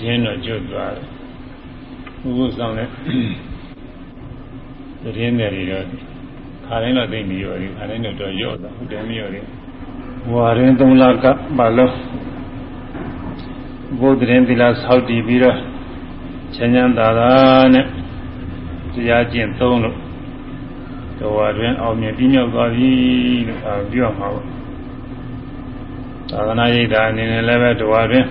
တည်င်းတော့ကျွတ်သွားတယ်ဘုဘဆောင်တဲ့တည်င်းတယ်တွေတော့ခါတိုင်းတော့သိနေရော်ဒီခါတိုင်းတော့တော့ရော့တာဟုတ်တယ်မရော်ဒီဝါရင်၃လကပါလို့ဘုဒ္ဓရင်သီလဆောက်တည်ပြီးတော့ချမ်းချမ်းသာသာနဲ့တရားကျင့်သုံးလို့တော်တွင်အောင်မြင်ပြည့်မြောက်သွားပြီလို့အဲပြောမှာပေါ့သာသနာ့ရိပ်သာအနေနဲ့လည်းပဲတော်တွင်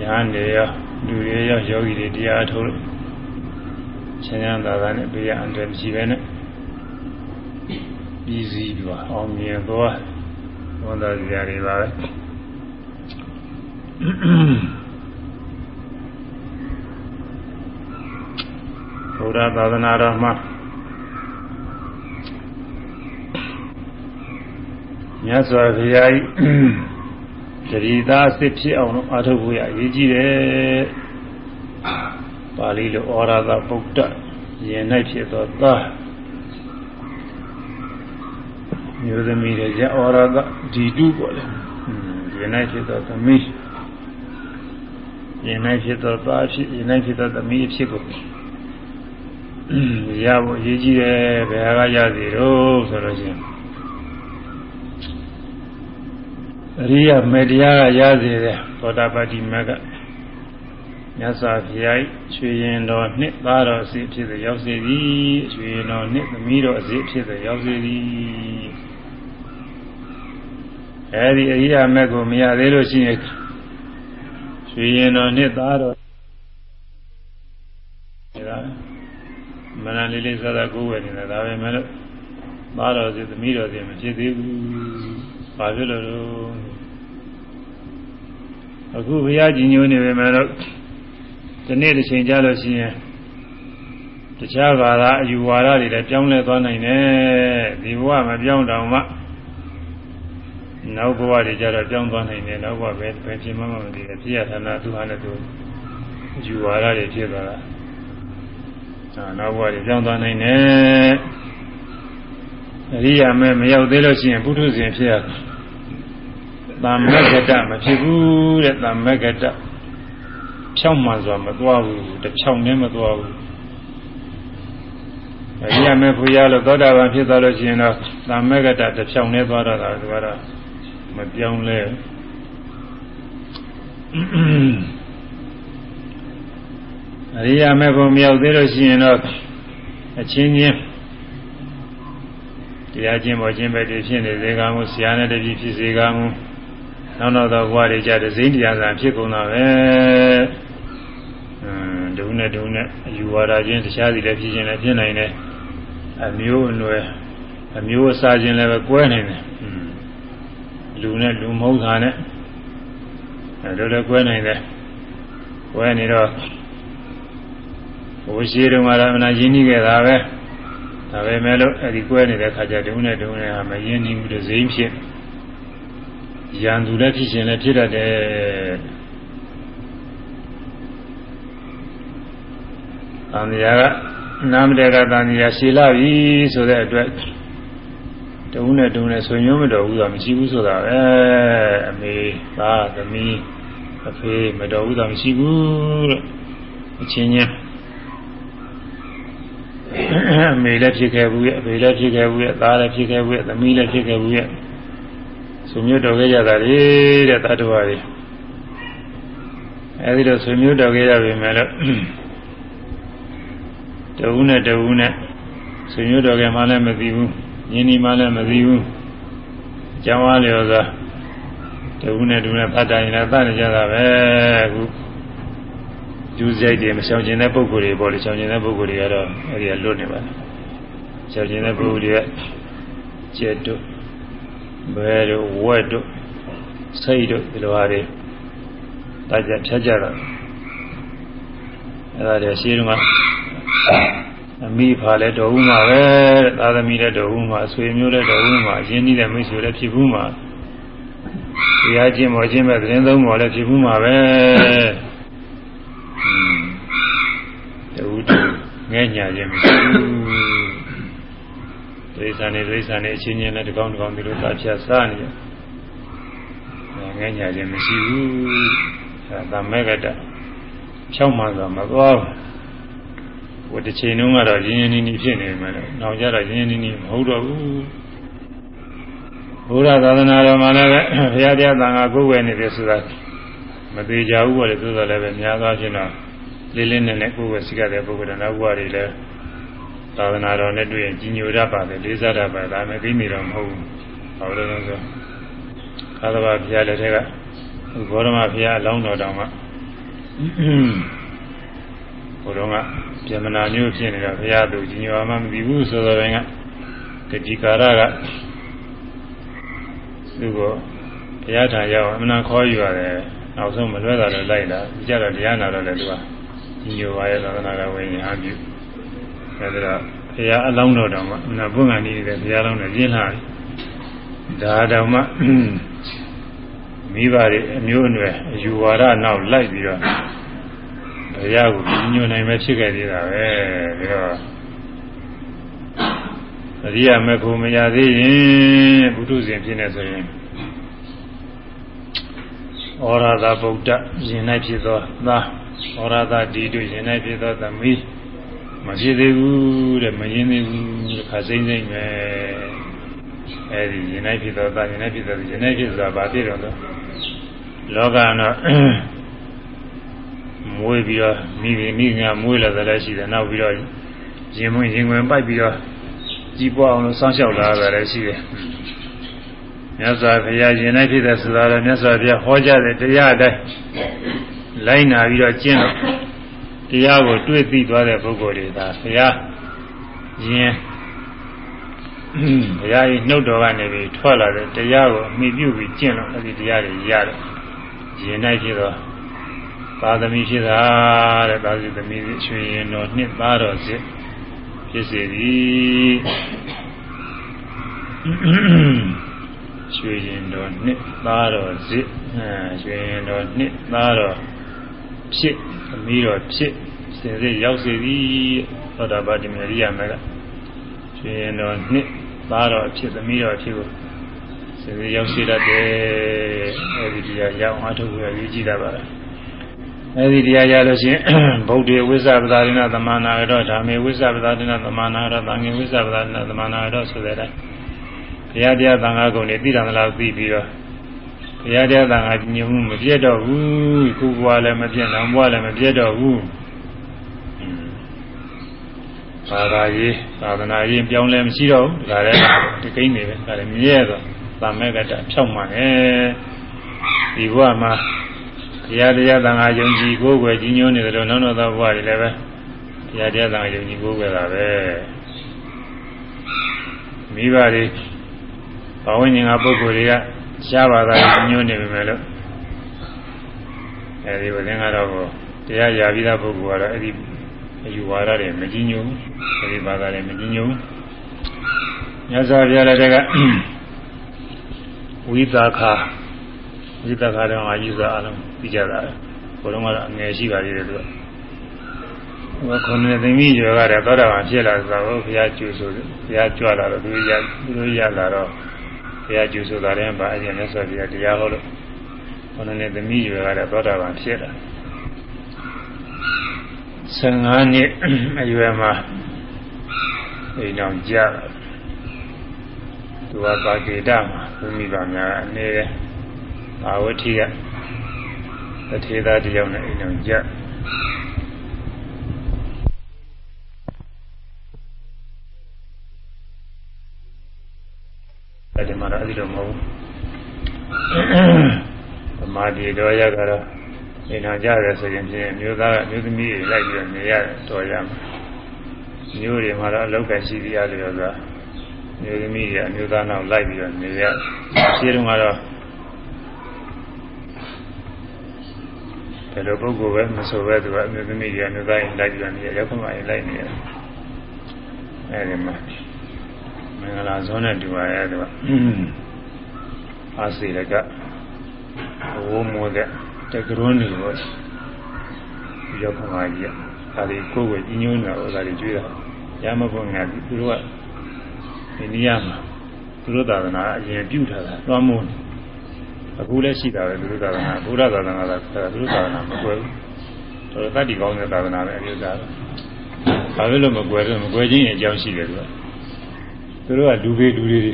ညာနေရလူတွေရောယောဂီတွေတရားထုတ်လို့ချမ်းချမ်းသာသာနဲ့ပြရအန္တရာယ်မရှိပဲနဲ့ပြီးစီးပြီးအောင်မြင်သွားဝန်တော်စရာတွေပါပဲဘုရားသာသနာတော်မှာမြတ်စွာဘုရားဤ တတိသားစစ်ဖြစ်အောင်လို့အာထုပ်ဖို့ရအရေးကြီးတယ်ပါဠိလိုဩရာသဗုဒ္ဓရင်၌ဖြစ်သောသားမျိုးသမီးတွေရဩရာသဒီတုပေါ့လေရင်၌ဖြစ်သောသမီးရင်၌ဖြစ်သောသားဖြစ်ရင်၌ဖြစ်သောသမီးဖြစ်ကိုရဖို့အရေးကြီးတယ်ဘယ်ဟာကရစီတော့ဆိုလို့ရှိရင် အရိယာမေတရားကရစေတယ်သောတာပတိမကမြတ်စွာဘုရားရွှေရင်တော်နှစ်သားတော်အစီဖြစ်တဲ့ရောက်စေသည်ရွှေရင်တော်နှစ်သမီးတော်အစီဖြစ်တဲ့ရောက်စေသည်အဲဒီအရိယာမေကိုမရသေးလို့ရှိရင်ရွှေရင်တော်နှစ်သားတော်ဒါမနလေးလေးစားတာကိုယ်ဝယ်နေတာဒါပဲမဲ့လို့သားတော်စီသမီးတော်စီမဖြစ်သေးဘူး ဘာဖြစ်လို့လဲအခုဘုရားကြီးညိုနေပေမဲ့တော့ဒီနေ့တစ်ချိန်ကြာလို့ရှိရင်တခြားဘာသာအယူဝါဒတွေလည်းပြောင်းလဲသွားနိုင်တယ်ဒီဘဝမပြောင်းတော့မှနောက်ဘဝတွေကျတော့ပြောင်းသွားနိုင်တယ်နောက်ဘဝပဲပဲဖြစ်မှမမသိတယ်ဖြစ်ရဌာနသူဟာလည်းသူအယူဝါဒတွေဖြစ်သွားတာအာနောက်ဘဝတွေပြောင်းသွားနိုင်တယ်အရိယာမဲမရောက်သေးလို့ရှိရင်ပုထုဇဉ်ဖြစ်ရတယ် တမ္မဂတမဖြစ်ဘူးတဲ့တမ္မဂတဖြောင်းမှန်စွာမသွားဘူးတဖြောင်းနဲ့မသွားဘူးအရိယာမေဖူရလို့သောတာပန်ဖြစ်သွားလို့ရှိရင်တော့တမ္မဂတတဖြောင်းနဲ့သွားတော့တာဒီကတော့မပြောင်းလဲအရိယာမေဖူမြောက်သေးလို့ရှိရင်တော့အချင်းချင်းတရားကျင့်ပေါ်ခြင်းပဲတည်ဖြစ်နေစေကမှုဆရာနဲ့တည်းဖြစ်စေကမှု နောက်နောက်သောဘဝတွေကြတဲ့ဇိမ့်တရားစာဖြစ်ကုန်တာပဲအင်းဒုနဲ့ဒုနဲ့အယူဝါဒချင်းတခြားစီလည်းဖြစ်ခြင်းလည်းဖြစ်နိုင်တယ်အမျိုးအနွယ်အမျိုးအစားချင်းလည်းပဲကွဲနိုင်တယ်လူနဲ့လူမဟုတ်တာနဲ့အဲလိုလည်းကွဲနိုင်တယ်ကွဲနေတော့ဘိုးရှိတုန်းကတော့မနာရင်းနှီးခဲ့တာပဲဒါပဲမဲ့လို့အဲဒီကွဲနေတဲ့ခါကျဒုနဲ့ဒုနဲ့ဟာမရင်းနှီးဘူးတဲ့ဇိမ့်ဖြစ် ရန်သူလည်းဖြစ်ရှင်လည်းဖြစ်တတ်တယ်။သံဃာကနာမတေကသံဃာရှည်လာပြီဆိုတဲ့အတွက်တုံးနဲ့တုံးနဲ့ဆွေမျိုးမတော်ဘူးဆိုတာမရှိဘူးဆိုတာပဲအမေသားသမီးအဖေမတော်ဘူးဆိုတာမရှိဘူးလို့အချင်းချင်းအမေလည်းဖြစ်ခဲ့ဘူးရဲ့အဖေလည်းဖြစ်ခဲ့ဘူးရဲ့သားလည်းဖြစ်ခဲ့ဘူးရဲ့သမီးလည်းဖြစ်ခဲ့ဘူးရဲ့ ဆွေမျိုးတော်ခဲ့ကြတာလေတဲ့တ attva တွေအဲဒီတော့ဆွေမျိုးတော်ခဲ့ရပြီမဲ့လို့တဝူးနဲ့တဝူးနဲ့ဆွေမျိုးတော်ခဲ့မှလည်းမသိဘူးညင်းဒီမှလည်းမသိဘူးကျောင်းအားလျော်စွာတဝူးနဲ့တဝူးနဲ့ဖတ်တာရင်လည်းသတ်နေကြတာပဲအခုကျူးစိုက်တွေမရှောင်ကျင်တဲ့ပုံကိုယ်တွေပေါ့လေရှောင်ကျင်တဲ့ပုံကိုယ်တွေကတော့အဲဒီကလွတ်နေပါလားရှောင်ကျင်တဲ့ပုံကိုယ်တွေကကျက်တို့ ဘယ်တို့ဝက်တို့စိတ်တို့ဒီလိုဟာတွေတာကြဖြတ်ကြတာအဲ့ဒါတွေရှင်းတော့အမိဖာလည်းတော်ဦးမှာပဲတဲ့သာသမီလည်းတော်ဦးမှာအဆွေမျိုးလည်းတော်ဦးမှာအင်းကြီးလည်းမိတ်ဆွေလည်းဖြစ်ဘူးမှာတရားကျင့်ပေါ်ခြင်းပဲသတင်းသုံးပေါ်လည်းဖြစ်ဘူးမှာပဲတူတူငဲ့ညာခြင်းမရှိဘူး ဒိဋ္ဌာနေဒိဋ္ဌာနေအချင်းချင်းနဲ့တကောင်းတကောင်းဒီလိုသာဖြတ်စားနေတယ်ငဲ့ညာခြင်းမရှိဘူးအဲဒါမေကတဖြောက်မှဆိုမသွားဘူးဟိုတစ်ချိန်လုံးကတော့ရင်းရင်းနှီးနှီးဖြစ်နေမှာလေနောက်ကြတော့ရင်းရင်းနှီးနှီးမဟုတ်တော့ဘူးဘုရားသာသနာတော်မှာလည်းဘုရားတရားသံဃာကိုယ်ဝယ်နေတယ်ဆိုတာမသေးကြဘူးပေါ့လေသို့တော်လည်းပဲများသောအားဖြင့်တော့လေးလေးနက်နက်ကိုယ်ဝယ်စိကတဲ့ပုဂ္ဂိုလ်တော်နောက်ဘဝတွေလည်း သာသနာတော်နဲ့တွေ့ရင်ကြီးညိုရပါတယ်လေးစားရပါတယ်ဒါမဲ့သိနေတော့မဟုတ်ဘူးဘာလို့လဲဆိုခါသဘာဘုရားလက်ထက်ကဘောရမဘုရားအလောင်းတော်တောင်မှဘုရောကပြမနာမျိုးဖြစ်နေတာဘုရားသူကြီးညိုမှမသိဘူးဆိုတော့ရင်ကဂတိကာရကသူကဘုရားထာရောက်အမနာခေါ်ယူရတယ်နောက်ဆုံးမလွဲတာလည်းလိုက်လာကြတော့တရားနာတော့လည်းသူကကြီးညိုပါရဲ့သာသနာတော်ဝင်ညာပြု အဲဒါတော့ဘုရားအလောင်းတော်တောင်မှအမနာဘုံကနေတယ်ဘုရားလောင်းနဲ့ပြင်းလာတယ်ဒါတောင်မှမိဘတွေအမျိုးအနွယ်အယူဝါဒနောက်လိုက်ပြီးတော့ဘုရားကိုညွှန်နိုင်မဲ့ဖြစ်ခဲ့သေးတာပဲပြီးတော့အရိယာမေဖို့မရသေးရင်ဘုထုဇဉ်ဖြစ်နေဆိုရင်ဩရာသဗုဒ္ဓရင်၌ဖြစ်သောသာဩရာသဒီတို့ရင်၌ဖြစ်သောသမီး မဖြစ်သေးဘူးတဲ့မရင်သေးဘူးခါစိမ့်စိမ့်ပဲအဲဒီရင်၌ဖြစ်သောသာရင်၌ဖြစ်သောရင်၌ဖြစ်သောဘာဖြစ်တော့လောကကတော့မွေးပြီးတော့မိမိမိငါမွေးလာတယ်လည်းရှိတယ်နောက်ပြီးတော့ရင်မွေးရင်ဝင်ပိုက်ပြီးတော့ကြီးပွားအောင်လို့စောင့်ရှောက်လာတယ်လည်းရှိတယ်မြတ်စွာဘုရားရင်၌ဖြစ်တဲ့ဆိုတာလည်းမြတ်စွာဘုရားဟောကြားတဲ့တရားတိုင်းလိုက်နာပြီးတော့ကျင့်တော့ တရားကိုတွေ့သိသွားတဲ့ပုဂ္ဂိုလ်တွေဒါဘုရားရင်ဘုရားကြီးနှုတ်တော်ကနေပြီးထွက်လာတဲ့တရားကိုအမိပြုပြီးကျင့်လို့အဲ့ဒီတရားတွေရတယ်ရင်၌ဖြစ်တော့သာသမီဖြစ်တာတဲ့သာသမီရွှေရင်တော်နှစ်သားတော်စစ်ဖြစ်စေသည်ရွှေရင်တော်နှစ်သားတော်စစ်ရွှေရင်တော်နှစ်သားတော် ဖြစ်သမီးတော်ဖြစ်စင်စစ်ရောက်စေသည်သောတာပတိမေရိယမေကရွှေရင်တော်နှစ်သားတော်ဖြစ်သမီးတော်ဖြစ်ကိုစင်စစ်ရောက်စေတတ်တယ်အဲဒီတရားရောက်အားထုတ်ရည်ကြည့်တာပါလားအဲဒီတရားရလို့ရှိရင်ဗုဒ္ဓေဝိသဗ္ဗဒါရိဏသမဏရတော့ဓမ္မေဝိသဗ္ဗဒါရိဏသမဏရတော့သံဃေဝိသဗ္ဗဒါရိဏသမဏရတော့ဆိုတဲ့အတိုင်းဘုရားတရားသံဃာကုံတွေသိတယ်မလားသိပြီးတော့ ဘုရားတရားသံဃာညမှုမပြတ်တော့ဘူးခုဘွားလည်းမပြတ်နောင်ဘွားလည်းမပြတ်တော့ဘူးဘာသာရေးသာသနာရေးပြောင်းလဲမရှိတော့ဘူးဒါလည်းဒီကိန်းနေပဲဒါလည်းမြဲတော့သာမေကတဖြောက်မှန်တယ်ဒီဘဝမှာတရားတရားသံဃာယုံကြည်ကိုယ်ွယ်ကြီးညိုးနေတယ်လို့နောက်နောက်သောဘဝတွေလည်းပဲတရားတရားသံဃာယုံကြည်ကိုယ်ွယ်တာပဲမိဘတွေဘဝဉ္ဇင်ကပုဂ္ဂိုလ်တွေက ရှားပါတာကြီးညိုးနေပြီမဲ့လို့အဲဒီဝိသင်္ကတော့တရားရပြီးသားပုဂ္ဂိုလ်ကတော့အဲဒီအယူဝါဒတွေမကြီးညိုဘူးအဲဒီဘာသာတွေမကြီးညိုဘူးမြတ်စွာဘုရားလည်းတကဝိသခာဝိသခာတော့အာကြီးစွာအလုံးပြီးကြတာဘုရုံးကတော့အငယ်ရှိပါသေးတယ်သူကဟိုခုနှစ်သိမ့်ကြီးကျော်ကတည်းသောတာပန်ဖြစ်လာဆိုတော့ဘုရားကျူဆိုဘုရားကြွလာတော့သူရသူတို့ရလာတော့ဘု ရားကျူဆိုတာလည်းပါအရင်နဲ့ဆိုပြီးတရားဟောလို့ခုနှစ်သိမ့်ကြီးကျော်ကတည်းသောတာပန်ဖြစ်လာ15နှစ်အရွယ်မှာအိမ်တော်ကြသူကပါကေတမှာဘုမိပါများအနေနဲ့ဘာဝတိကတထေသားတယောက်နဲ့အိမ်တော်ကြ အဲဒီမှာတော့အဲ့ဒီလိုမဟုတ်ဘူးသမာဓိတော်ရကတော့အိမ်တော်ကြရဲဆိုရင်ဖြင့်မျိုးသားကမျိုးသမီးတွေလိုက်ပြီးတော့နေရတော်ရမှာမျိုးတွေမှာတော့အလောက်ကရှိသေးရတယ်ဆိုတာမျိုးသမီးတွေအမျိုးသားနောက်လိုက်ပြီးတော့နေရရှင်းတော့ကတော့ဘယ်လိုပုဂ္ဂိုလ်ပဲမဆိုပဲသူကအမျိုးသမီးတွေအမျိုးသားရင်လိုက်ပြီးတော့နေရရောက်မှရင်လိုက်နေရအဲဒီမှာ မင်္ဂလာဇောနဲ့တူပါရဲ့သူကအာစီရကဝိုးမိုးတဲ့တကရွန်းတွေပေါ့ရောက်ခါကြီးဒါတွေကိုယ်ကိုကြီးညိုးနေတာဒါတွေကျွေးတာရမဖို့ငါသူတို့ကဒီနေရာမှာသူတို့သာသနာအရင်ပြုထားတာသွားမိုးအခုလည်းရှိတာပဲသူတို့သာသနာဘုရားသာသနာကသူတို့သာသနာမကွယ်ဘူးတော်တတ်တည်ကောင်းတဲ့သာသနာပဲအမျိုးသားဘာလို့လို့မကွယ်တော့မကွယ်ချင်းရဲ့အကြောင်းရှိတယ်သူက သူတို့ကလူပေလူတွေတွေ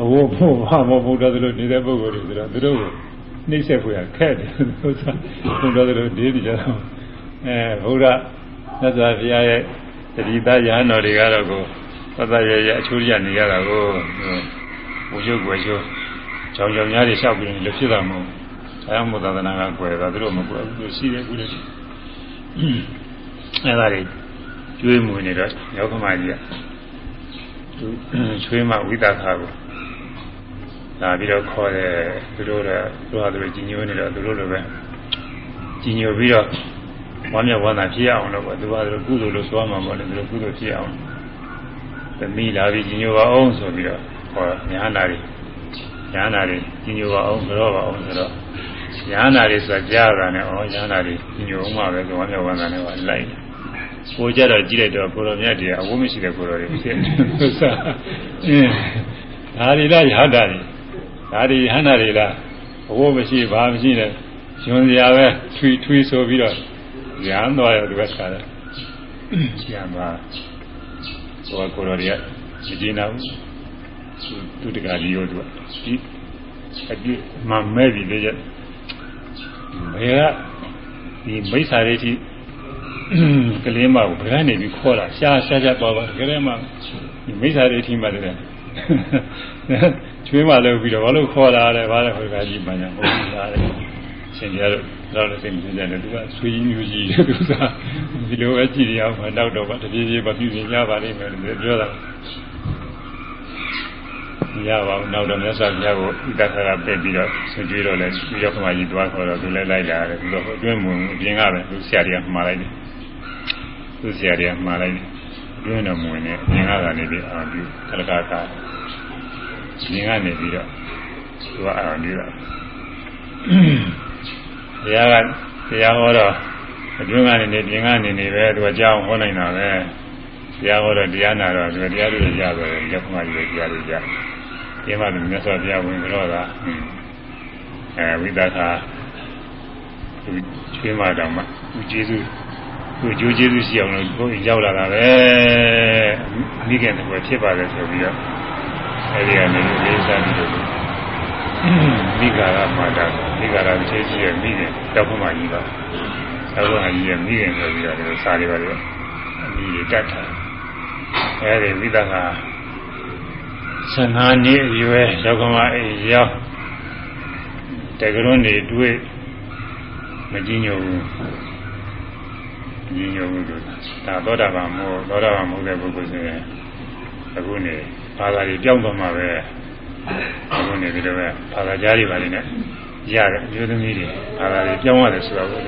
အဝဖို့ဘာမဘုရားတို့နေတဲ့ပုဂ္ဂိုလ်တွေဆိုတော့သူတို့ကိုနှိမ့်ဆက်ဖွယ်ခက်တယ်သူကဘုရားတို့နေနေကြတော့အဲဘုရားသစ္စာဘုရားရဲ့တတိသားရဟန်းတော်တွေကတော့ကိုသစ္စာရဲ့ရဲ့အချိုးရနေရတာကိုဘုရုပ်ွယ်ချိုးကြောင်ကြောင်များတွေလျှောက်ပြီးလည်းဖြစ်တာမဟုတ်အဲဒါမို့သာသနာကကွယ်တာသူတို့မကွယ်ဘူးရှိတယ်ခုလည်းအဲဒါတွေကျွေးမွေနေတော့ရောက်ခမကြီးကသူ ချွေးမဝိသခါကိုလာပြီးတော့ခေါ်တယ်သူတို့ကသူဟာသူတို့ကြီးညိုနေတော့သူတို့လိုပဲကြီးညိုပြီးတော့ဝမ်းမြောက်ဝမ်းသာဖြစ်အောင်လို့ပေါ့သူဟာသူတို့ကုသိုလ်လို့ဆိုမှမဟုတ်လေသူတို့ကုသိုလ်ဖြစ်အောင်သမီးလာပြီးကြီးညိုပါအောင်ဆိုပြီးတော့ခေါ်ညာနာတွေညာနာတွေကြီးညိုပါအောင်ကြောပါအောင်ဆိုတော့ညာနာတွေဆိုတာကြားတာနဲ့ဩညာနာတွေကြီးညိုအောင်မှပဲဆိုဝမ်းမြောက်ဝမ်းသာနဲ့ပါလိုက် ကိုကြတော့ကြည့်လိုက်တော့ကိုတော်မြတ်တွေအဝိမရှိတဲ့ကိုတော်တွေဖြစ်နေလို့ဆိုအင်းဒါတွေလားရဟတာတွေဒါတွေဟန္တာတွေလားအဝိမရှိဘာမရှိတဲ့ရှင်စရာပဲထွေထွေဆိုပြီးတော့ရမ်းသွားရသူကခါတယ်ရမ်းသွားဟိုကိုတော်တွေကမကျေနပ်ဘူးသူတကကြီးရောသူကဒီအပြစ်မမဲ့ပြီလေဘယ်ကဒီမိစ္ဆာတွေကြီး ကလေးမကိုဘယ်ကနေပြီးခေါ်လာရှားရှားရှားပါပါကလေးမဒီမိစ္ဆာတွေထိမှတယ်ချွေးမလုပ်ပြီးတော့ဘာလို့ခေါ်လာလဲဘာလဲခေါ်တာကြီးမှညာဟုတ်လားလေရှင်ပြတော့တော့လည်းစိတ်မပြည့်တယ်သူကဆွေးကြီးမျိုးကြီးသူကဒီလိုပဲကြည့်ရအောင်မတော့တော့ပါတပြေးပြေးမပြည့်ပြည့်ရပါလိမ့်မယ်လို့ပြောတာရပါဘူးနောက်တော့မြတ်စွာဘုရားကိုဣတခါကပြည့်ပြီးတော့ဆွကြွေးတော့လဲရောက်ခမကြီးသွားခေါ်တော့သူလည်းလိုက်လာတယ်သူတော့အတွင်းမဝင်အပြင်ကပဲသူဆရာတွေကမှားလိုက်တယ် သူဆရာတွေကမှားလိုက်တယ်အတွင်းတော့မဝင်နဲ့အပြင်ကကနေပြီးအာပြုကလကာကာမြင်ကနေပြီးတော့သူကအာရုံပြုတာတရားကတရားဟောတော့အတွင်းကနေနေပြင်ကနေနေပဲသူကကြောင်းဟောနိုင်တာပဲတရားဟောတော့တရားနာတော့သူတရားတွေရတော့ရောက်မှကြီးပဲတရားတွေကြားဒီမှာမြတ်စွာဘုရားဝင်ကြတော့တာအဲဝိသကာသူချွေးမတော်မှာသူကျေးဇူး သူကြိုးကျေးဇူးရှိအောင်လို့ကိုယ်ရောက်လာတာပဲမိခင်တကွယ်ဖြစ်ပါတယ်ဆိုပြီးတော့အဲဒီကနေလေးစားပြီးတော့မိဂါရမာတာမိဂါရအခြေရှိရဲ့မိခင်တောက်ခမကြီးပါတောက်ခမကြီးရဲ့မိခင်ဆိုပြီးတော့ဒီလိုစားရပါတယ်အမိတွေတတ်တာအဲဒီဝိသကာ15နှစ်အရွယ်ရောက်ခမအေးရောက်တကရွန်းတွေတွေ့မကြည့်ညိုဘူး ညီညွတ်မှုလို့ဒါသောတာပန်မို့သောတာပန်မို့တဲ့ပုဂ္ဂိုလ်ဆိုရင်အခုနေဘာသာတွေပြောင်းသွားမှာပဲအခုနေဒီလိုပဲဘာသာကြားတွေပါနေနဲ့ရတယ်အမျိုးသမီးတွေဘာသာတွေပြောင်းရတယ်ဆိုတော့သူ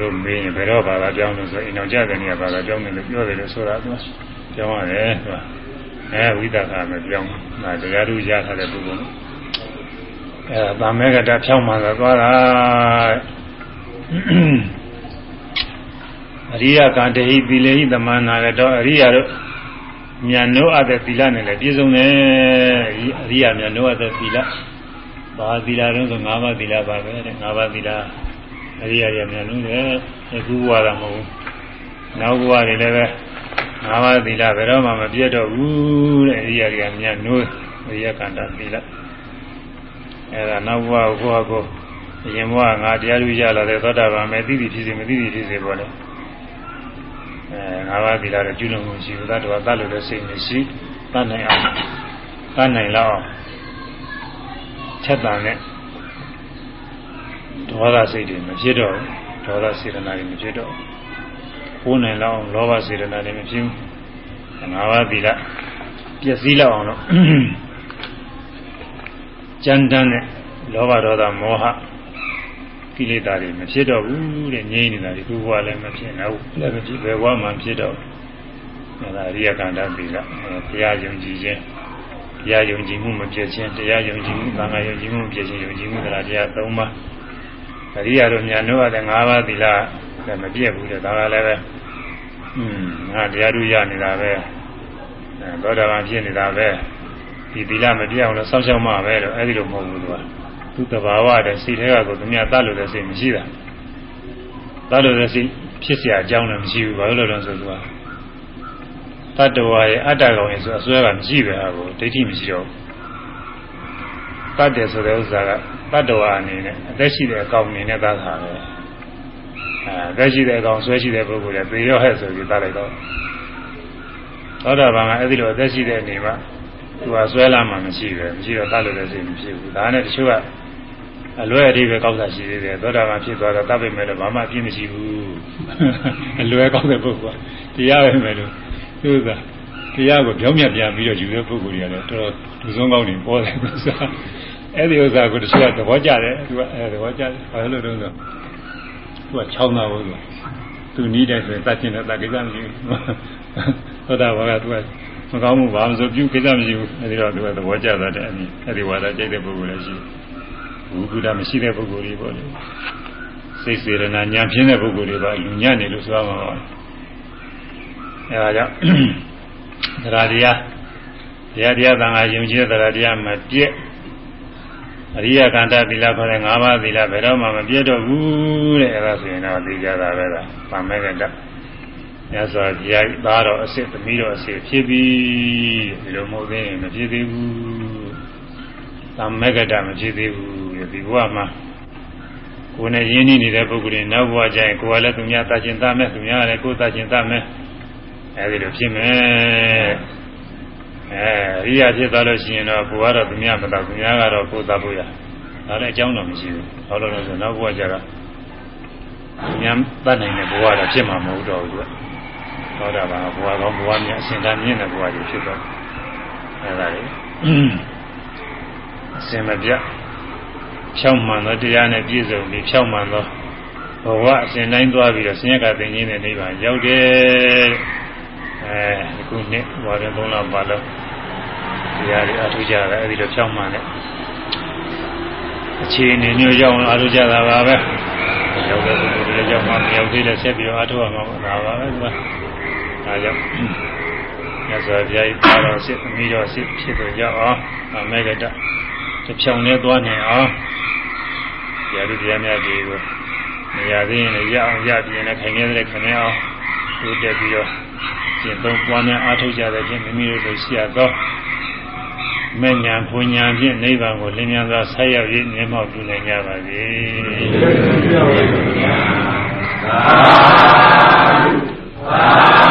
တို့မင်းဘယ်တော့ဘာသာပြောင်းလို့ဆိုအိမ်အောင်ကြတဲ့နေရာဘာသာပြောင်းတယ်လို့ပြောတယ်လို့ဆိုတာသူပြောင်းရတယ်သူကအဲဝိသကာမပြောင်းဒါတရားသူရထားတဲ့ပုဂ္ဂိုလ်အဲဗာမေကတာဖြောင်းမှသာသွားတာ အရိယကံတဟိသီလေဟိသမန္နာကတော့အရိယတို့မြတ်နိုးအပ်တဲ့သီလနဲ့လည်းပြည့်စုံတယ်အရိယမြတ်နိုးအပ်တဲ့သီလဘာသီလတော့ဆို၅ပါးသီလပါပဲတဲ့၅ပါးသီလအရိယရမြတ်နိုးတယ်အခုဘဝကမဟုတ်ဘူးနောက်ဘဝတွေလည်းပဲ၅ပါးသီလဘယ်တော့မှမပြတ်တော့ဘူးတဲ့အရိယတွေကမြတ်နိုးအရိယကံတသီလအဲဒါနောက်ဘဝကိုကိုယ့်ဟာကိုယ် အရင်ဘဝငါတရားလူရလာတဲ့သောတာပန်မဲ့သိသိဖြစ်စေမသိသိဖြစ်စေပေါ်တယ်အဲငါးပါးသီလတော့ကျွလုံးမှုရှိဘူးသတ္တဝါသတ်လို့လည်းစိတ်မရှိတတ်နိုင်အောင်တတ်နိုင်လောက်ချက်တန်နဲ့ဒေါသစိတ်တွေမဖြစ်တော့ဘူးဒေါသစေတနာတွေမဖြစ်တော့ဘူးနိုင်လောက်လောဘစေတနာတွေမဖြစ်ဘူးငါးပါးသီလပျက်စီးလောက်အောင်လို့ကြမ်းတမ်းတဲ့လောဘဒေါသမောဟ ကိလေသာတွေမဖြစ်တော့ဘူးတဲ့ငြိမ်းနေတာဒီခုဘဝလည်းမဖြစ်တော့ဘူးလည်းမဖြစ်ဘယ်ဘဝမှဖြစ်တော့ဘူးဒါအရိယကန္တပိကတရားယုံကြည်ခြင်းတရားယုံကြည်မှုမပြည့်ခြင်းတရားယုံကြည်မှုသံဃာယုံကြည်မှုမပြည့်ခြင်းယုံကြည်မှုတရားတရား၃ပါးအရိယတို့ညာတို့ရတဲ့၅ပါးသီလလည်းမပြည့်ဘူးတဲ့ဒါကလည်းပဲอืมငါတရားတို့ရနေတာပဲအဲသောတာပန်ဖြစ်နေတာပဲဒီသီလမပြည့်အောင်လို့စောင့်ရှောက်မှပဲလို့အဲဒီလိုမဟုတ်ဘူးသူက သူတဘာဝတဲ့စိတ်ထဲကကိုသူများတတ်လို့တဲ့စိတ်မရှိတာတတ်လို့တဲ့စိတ်ဖြစ်เสียအကြောင်းလည်းမရှိဘူးဘာလို့လဲဆိုတော့တတ္တဝါရဲ့အတ္တကောင်ရဲ့ဆိုအစွဲကမရှိပဲဟာကိုဒိဋ္ဌိမရှိတော့တတ်တယ်ဆိုတဲ့ဥစ္စာကတတ္တဝါအနေနဲ့အသက်ရှိတဲ့အကောင်အနေနဲ့သတ်တာပဲအဲအသက်ရှိတဲ့အကောင်ဆွဲရှိတဲ့ပုဂ္ဂိုလ်လည်းသေရောဟဲ့ဆိုပြီးသတ်လိုက်တော့သောတာပန်ကအဲ့ဒီလိုအသက်ရှိတဲ့အနေမှာသူကဆွဲလာမှမရှိပဲမရှိတော့တတ်လို့လည်းစိတ်မဖြစ်ဘူးဒါနဲ့တချို့က အလွဲအသေးပဲကောက်တာရှိသေးတယ်သောတာပန်ဖြစ်သွားတော့တတ်ပိမဲ့လည်းဘာမှအပြစ်မရှိဘူးအလွဲကောက်တဲ့ပုဂ္ဂိုလ်ကတရားပဲမယ်လို့သူကတရားကိုပြောင်းမြတ်ပြန်ပြီးတော့ယူတဲ့ပုဂ္ဂိုလ်တွေကလည်းတော်တော်ဒုစုံကောင်းနေပေါ်တယ်သူကအဲ့ဒီဥစ္စာကိုတချို့ကသဘောကျတယ်သူကအဲသဘောကျတယ်ဘာလို့လဲတော့ဆိုသူကချောင်းတာဘူးသူသူနီးတယ်ဆိုရင်တတ်ချင်တယ်တတ်ကိစ္စမရှိဘူးသောတာပန်ကသူကမကောင်းမှုဘာမှဆိုပြုကိစ္စမရှိဘူးအဲဒီတော့သူကသဘောကျတာတဲ့အမိအဲဒီဝါဒကြိုက်တဲ့ပုဂ္ဂိုလ်လည်းရှိ ဘူးဘုရားမရှိတဲ့ပုဂ္ဂိုလ်တွေပေါ့လေစိတ်စေရနာညာပြင်းတဲ့ပုဂ္ဂိုလ်တွေပါလူညံ့နေလို့ဆိုရမှာပါအဲဒါကြောင့်တရားတရားတရားတရားသံဃာယုံကြည်တဲ့တရားတရားမပြည့်အရိယကန္တသီလခေါ်တဲ့၅ပါးသီလဘယ်တော့မှမပြည့်တော့ဘူးတဲ့အဲဒါဆိုရင်တော့သိကြတာပဲလားဗာမေကတမြတ်စွာဘုရားသားတော်အစ်သမီးတော်အစ်ဖြစ်ပြီဒီလိုမဟုတ်သေးရင်မဖြစ်သေးဘူးဗာမေကတမဖြစ်သေးဘူး ဒီဘဝမှာကိုယ်နဲ့ရင်းနှီးနေတဲ့ပုဂ္ဂိုလ်တွေနောက်ဘဝကျရင်ကိုယ်ကလည်းသူများတတ်ခြင်းတတ်မယ်သူများကလည်းကိုယ်တတ်ခြင်းတတ်မယ်အဲဒီလိုဖြစ်မယ်အဲရိယာဖြစ်သွားလို့ရှိရင်တော့ကိုကတော့သူများမတော်သူများကတော့ကိုယ်သတ်ဖို့ရဒါလည်းအကြောင်းတော့မရှိဘူးဘာလို့လဲဆိုတော့နောက်ဘဝကျတော့သူများတတ်နိုင်တဲ့ဘဝတော့ဖြစ်မှာမဟုတ်တော့ဘူးသူကဟောတာပါဘဝကောင်းဘဝမြတ်အစဉ်တန်းမြင့်တဲ့ဘဝကြီးဖြစ်တော့အဲဒါလေအစဉ်မပြတ် ဖြောင်းမှန်သောတရားနဲ့ပြည့်စုံပြီးဖြောင်းမှန်သောဘဝအစဉ်တိုင်းသွားပြီးတော့ဆင်းရဲကသိငင်းတဲ့နိဗ္ဗာန်ရောက်တယ်အဲဒီခုနှစ်ဘဝတွင်သုံးလပါလို့တရားတွေအထူးကြတာအဲဒီလိုဖြောင်းမှန်တဲ့အခြေအနေမျိုးရောက်အောင်အထူးကြတာပါပဲရောက်တဲ့ပုဂ္ဂိုလ်တွေကြောင့်မှမရောက်သေးတဲ့ဆက်ပြီးတော့အထူးအောင်မှာပါပဲဒီမှာဒါကြောင့်မြတ်စွာဘုရားဤပါတော်စစ်အမိတော်စစ်ဖြစ်တော်ရောက်အောင်အမေကတတ ဖြောင်းနေသွားနိုင်အောင်တရားတို့တရားများတွေကိုနေရာသိရင်လည်းရအောင်ရပြင်းလည်းခိုင်နေတယ်ခိုင်နေအောင်ဒီတက်ပြီးတော့ကျင့်သုံးပွားများအားထုတ်ကြတဲ့ဖြင့်မိမိတို့လိုရှိရသောမဉ္ဇဉ်ဘုံညာဖြင့်နိဗ္ဗာန်ကိုလင်းမြန်စွာဆက်ရောက်ရည်မြတ်မောက်ပြုနိုင်ကြပါစေ။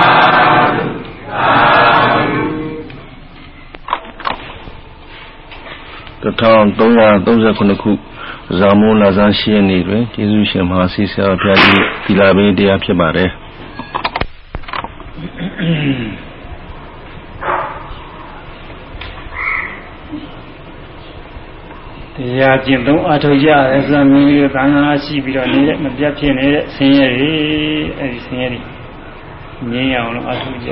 1339ခုဇာမိုးလာဇန်ရှိရနေ့တွင်ကျေးဇူးရှင်မဟာစီဆရာဘုရားကြီးသီလပင်တရားဖြစ်ပါတယ်တရားကျင့်သုံးအထောက်ရတယ်ဆိုမြင်ပြီးတော့သံဃာရှိပြီးတော့နေတဲ့မပြတ်ဖြစ်နေတဲ့ဆင်းရဲတွေအဲဒီဆင်းရဲတွေငြင်းရအောင်လို့အထောက်ကြ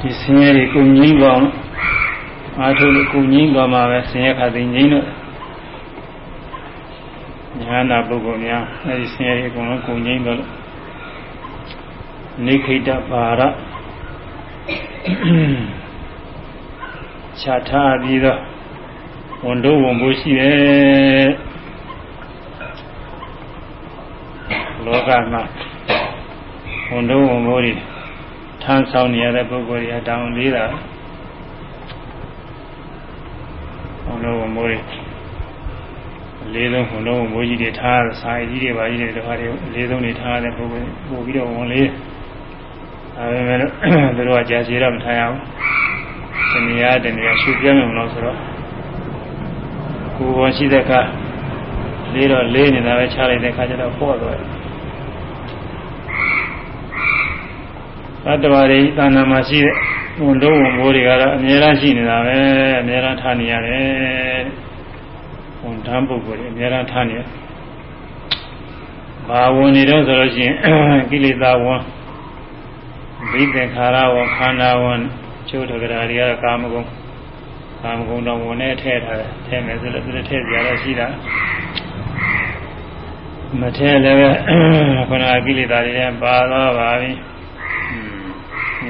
ဒီဆင်းရဲတွေကိုငြင်းပါအောင် အာထုလို့ကိုငြင်းသွားမှာပဲဆင်းရဲခါသိငြင်းလို့ညာနာပုဂ္ဂိုလ်များအဲဒီဆင်းရဲတွေအကုန်လုံးကိုငြင်းတော့လို့နေခိတပါရခြားထားပြီးတော့ဝန်တို့ဝန်ဖို့ရှိတယ်လောကမှာဝန်တို့ဝန်ဖို့တွေထမ်းဆောင်နေရတဲ့ပုဂ္ဂိုလ်တွေအတောင်လေးတာ ဝန်တို့ဝန်ဖို့တွေလေးလုံးဝန်တို့ဝန်ဖို့ကြီးတွေထားစာရည်ကြီးတွေပါကြီးတွေတခါတည်းလေးလုံးတွေထားတဲ့ပုဂ္ဂိုလ်ပို့ပြီးတော့ဝန်လေးအဲဒါမဲ့သူတို့ကကြာစီတော့မထားရဘူးတနည်းတနည်းရှုပြမယ်မလို့ဆိုတော့ကိုယ်ပေါ်ရှိတဲ့အခါလေးတော့လေးနေတာပဲချလိုက်တဲ့အခါကျတော့ပေါ့သွားတယ်သတ္တဝါတွေသာနာမှာရှိတဲ့ ဝန်တော့ဝန်မိုးတွေကတော့အများအားရှိနေတာပဲအများအားထားနေရတယ်ဝန်ထမ်းပုဂ္ဂိုလ်တွေအများအားထားနေတယ်ဘာဝန်နေတော့ဆိုလို့ရှိရင်ကိလေသာဝန်ဘိသင်္ခါရဝန်ခန္ဓာဝန်ချိုးထကြရာတွေကတော့ကာမဂုဏ်ကာမဂုဏ်တော်ဝင်နဲ့ထည့်ထားတယ်ထည့်မယ်ဆိုလို့သူထည့်ပြရရှိတာမထည့်လည်းပဲခုနကကိလေသာတွေလည်းပါတော့ပါပြီ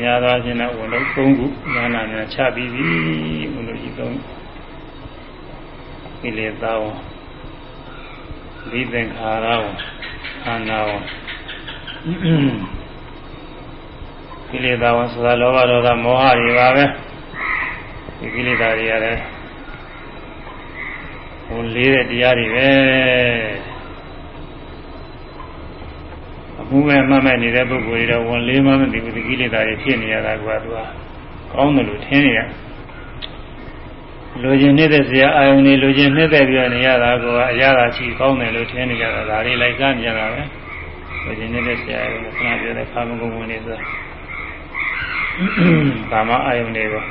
များသောခြင်းနဲ့ဝန်လို့၃ခုညာနာနဲ့ချပြီးပြီဝန်လို့ကြီး၃ကိလေသာဝဒီသင်္ခါရဝခန္ဓာဝကိလေသာဝဆိုတာလောဘဒေါသမောဟတွေပါပဲဒီကိလေသာတွေရတယ်ဟိုလေးတဲ့တရားတွေပဲ အမှုမဲ့မမဲ့နေတဲ့ပုဂ္ဂိုလ်တွေတော့ဝန်လေးမှမသိဘူးဒီကိလေသာတွေဖြစ်နေရတာကသူကကောင်းတယ်လို့ထင်နေရလူချင်းနေတဲ့ဇာအာယုန်တွေလူချင်းနေတဲ့ပြနေရတာကအရာသာရှိကောင်းတယ်လို့ထင်နေကြတာဒါတွေလိုက်စားနေကြတာပဲလူချင်းနေတဲ့ဇာအာယုန်ကိုခဏပြောတဲ့ခါမကုန်ဝင်နေဆိုကာမအာယုန်တွေပေါ့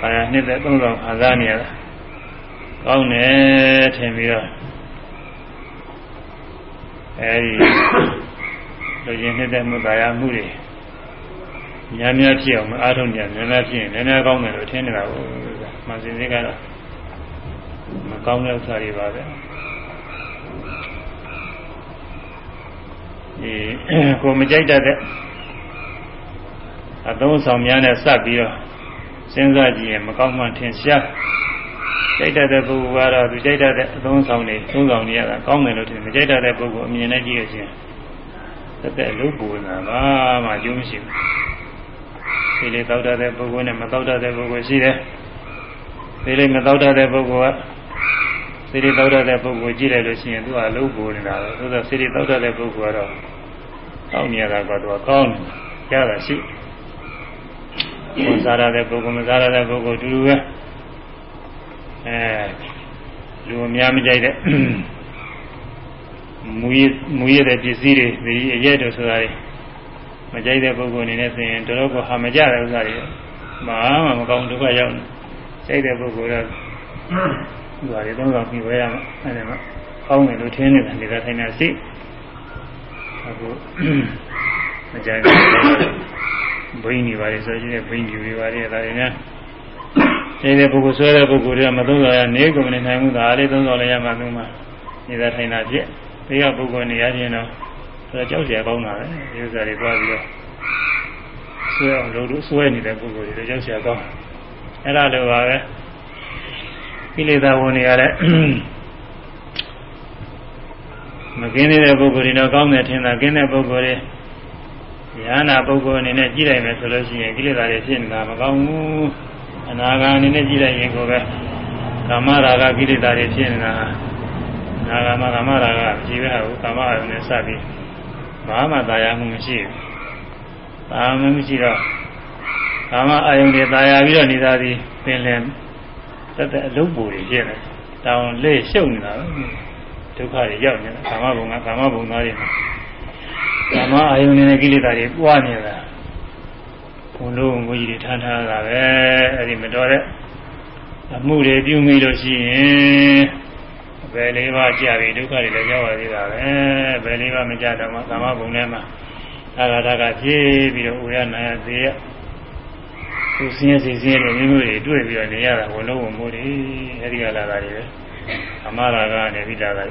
ဘာရနေတဲ့သုံးဆောင်ခံစားနေရတာကောင်းတယ်ထင်ပြီးတော့အဲဒီ လူချင်းနေတဲ့မှုတရားမှုတွေများများဖြစ်အောင်အားထုတ်ကြများများဖြစ်ရင်လည်းများကောင်းတယ်လို့ထင်နေတာကိုမှန်စင်စစ်ကတော့မကောင်းတဲ့ဥစ္စာတွေပါပဲဒီကိုမကြိုက်တတ်တဲ့အသုံးဆောင်များနဲ့စပ်ပြီးတော့စဉ်းစားကြည့်ရင်မကောင်းမှထင်ရှားကြိုက်တတ်တဲ့ပုဂ္ဂိုလ်ကတော့သူကြိုက်တတ်တဲ့အသုံးဆောင်တွေသုံးဆောင်နေရတာကောင်းတယ်လို့ထင်မကြိုက်တတ်တဲ့ပုဂ္ဂိုလ်အမြင်နဲ့ကြည့်ရချင်း သက်သက်လုံးပူနေတာဘာမှအကျိုးမရှိဘူးဒီလေတောက်တတ်တဲ့ပုဂ္ဂိုလ်နဲ့မတောက်တတ်တဲ့ပုဂ္ဂိုလ်ရှိတယ်ဒီလေမတောက်တတ်တဲ့ပုဂ္ဂိုလ်ကစိရိတောက်တတ်တဲ့ပုဂ္ဂိုလ်ကြည့်လိုက်လို့ရှိရင်သူကလုံးပူနေတာပဲသို့သောစိရိတောက်တတ်တဲ့ပုဂ္ဂိုလ်ကတော့ကောင်းနေရတာကသူကကောင်းတယ်ကြားတာရှိဘုစားရတဲ့ပုဂ္ဂိုလ်မစားရတဲ့ပုဂ္ဂိုလ်တူတူပဲအဲလူအများမကြိုက်တဲ့ မူရမူရတဲ့ပစ္စည်းတွေဒီအရက်တို့ဆိုတာတွေမကြိုက်တဲ့ပုဂ္ဂိုလ်အနေနဲ့ဆိုရင်တော်တော်ကိုဟာမကြတဲ့ဥစ္စာတွေမအားမမကောင်းဒုက္ခရောက်နေကြိုက်တဲ့ပုဂ္ဂိုလ်တော့ဒီဟာတွေသုံးဆောင်ပြီးဝဲရမှာအဲဒီမှာကောင်းတယ်လို့ထင်နေတာဒီကထိုင်နေရှိအခုမကြိုက်ဘိန်းနေပါလေဆိုရင်ဘိန်းပြူတွေပါလေဒါတွေများနေတဲ့ပုဂ္ဂိုလ်ဆွဲတဲ့ပုဂ္ဂိုလ်တွေကမသုံးဆောင်ရနေကုန်နေနိုင်ဘူးဒါလေးသုံးဆောင်လည်းရမှာသုံးမှာနေတာထိုင်တာဖြစ် တရားပုဂ္ဂိုလ်နေရာချင်းတော့ဆိုတော့ကြောက်ကြရကောင်းတာပဲဒီဥစ္စာတွေပွားပြီးတော့ဆွဲအောင်လုပ်လို့ဆွဲနေတဲ့ပုဂ္ဂိုလ်တွေကြောက်ကြရကောင်းအဲ့ဒါလိုပါပဲကိလေသာဝင်နေရတဲ့မကင်းတဲ့ပုဂ္ဂိုလ်တွေတော့ကောင်းတယ်ထင်တာကင်းတဲ့ပုဂ္ဂိုလ်တွေဉာဏ်နာပုဂ္ဂိုလ်အနေနဲ့ကြည့်လိုက်မယ်ဆိုလို့ရှိရင်ကိလေသာတွေဖြစ်နေတာမကောင်းဘူးအနာဂါအနေနဲ့ကြည့်လိုက်ရင်ကိုပဲကာမရာဂကိလေသာတွေဖြစ်နေတာ နာဂမကာမရာဂမရှိပဲဟုတ်ကာမအယုန်နဲ့စပြီးဘာမှသာယာမှုမရှိဘူးသာမှမရှိတော့ကာမအယုန်တွေသာယာပြီးတော့နေတာဒီပင်လယ်တက်တဲ့အလုံးပူတွေဖြစ်နေတောင်လေးရှုပ်နေတာဒုက္ခတွေရောက်နေတာကာမဘုံကကာမဘုံသားတွေကာမအယုန်နဲ့ကိလေသာတွေပွားနေတာဘုံလုံးငွေကြီးတွေထမ်းထားတာပဲအဲ့ဒီမတော်တဲ့အမှုတွေပြုမိလို့ရှိရင် ဘယ်လေးပါးကြာပြီဒုက္ခတွေလည်းရောက်ရသေးတာပဲဘယ်လေးပါးမကြတော့မှကာမဘုံထဲမှာအာဃာတကဖြည့်ပြီးတော့ဥရနာရသေးရသူစင်းစင်းစင်းတွေမျိုးတွေတွေ့ပြီးတော့နေရတာဘုံလုံးဝမိုးတွေအဲ့ဒီကလာတာတွေပဲအမရာကနေပြီးလာတာ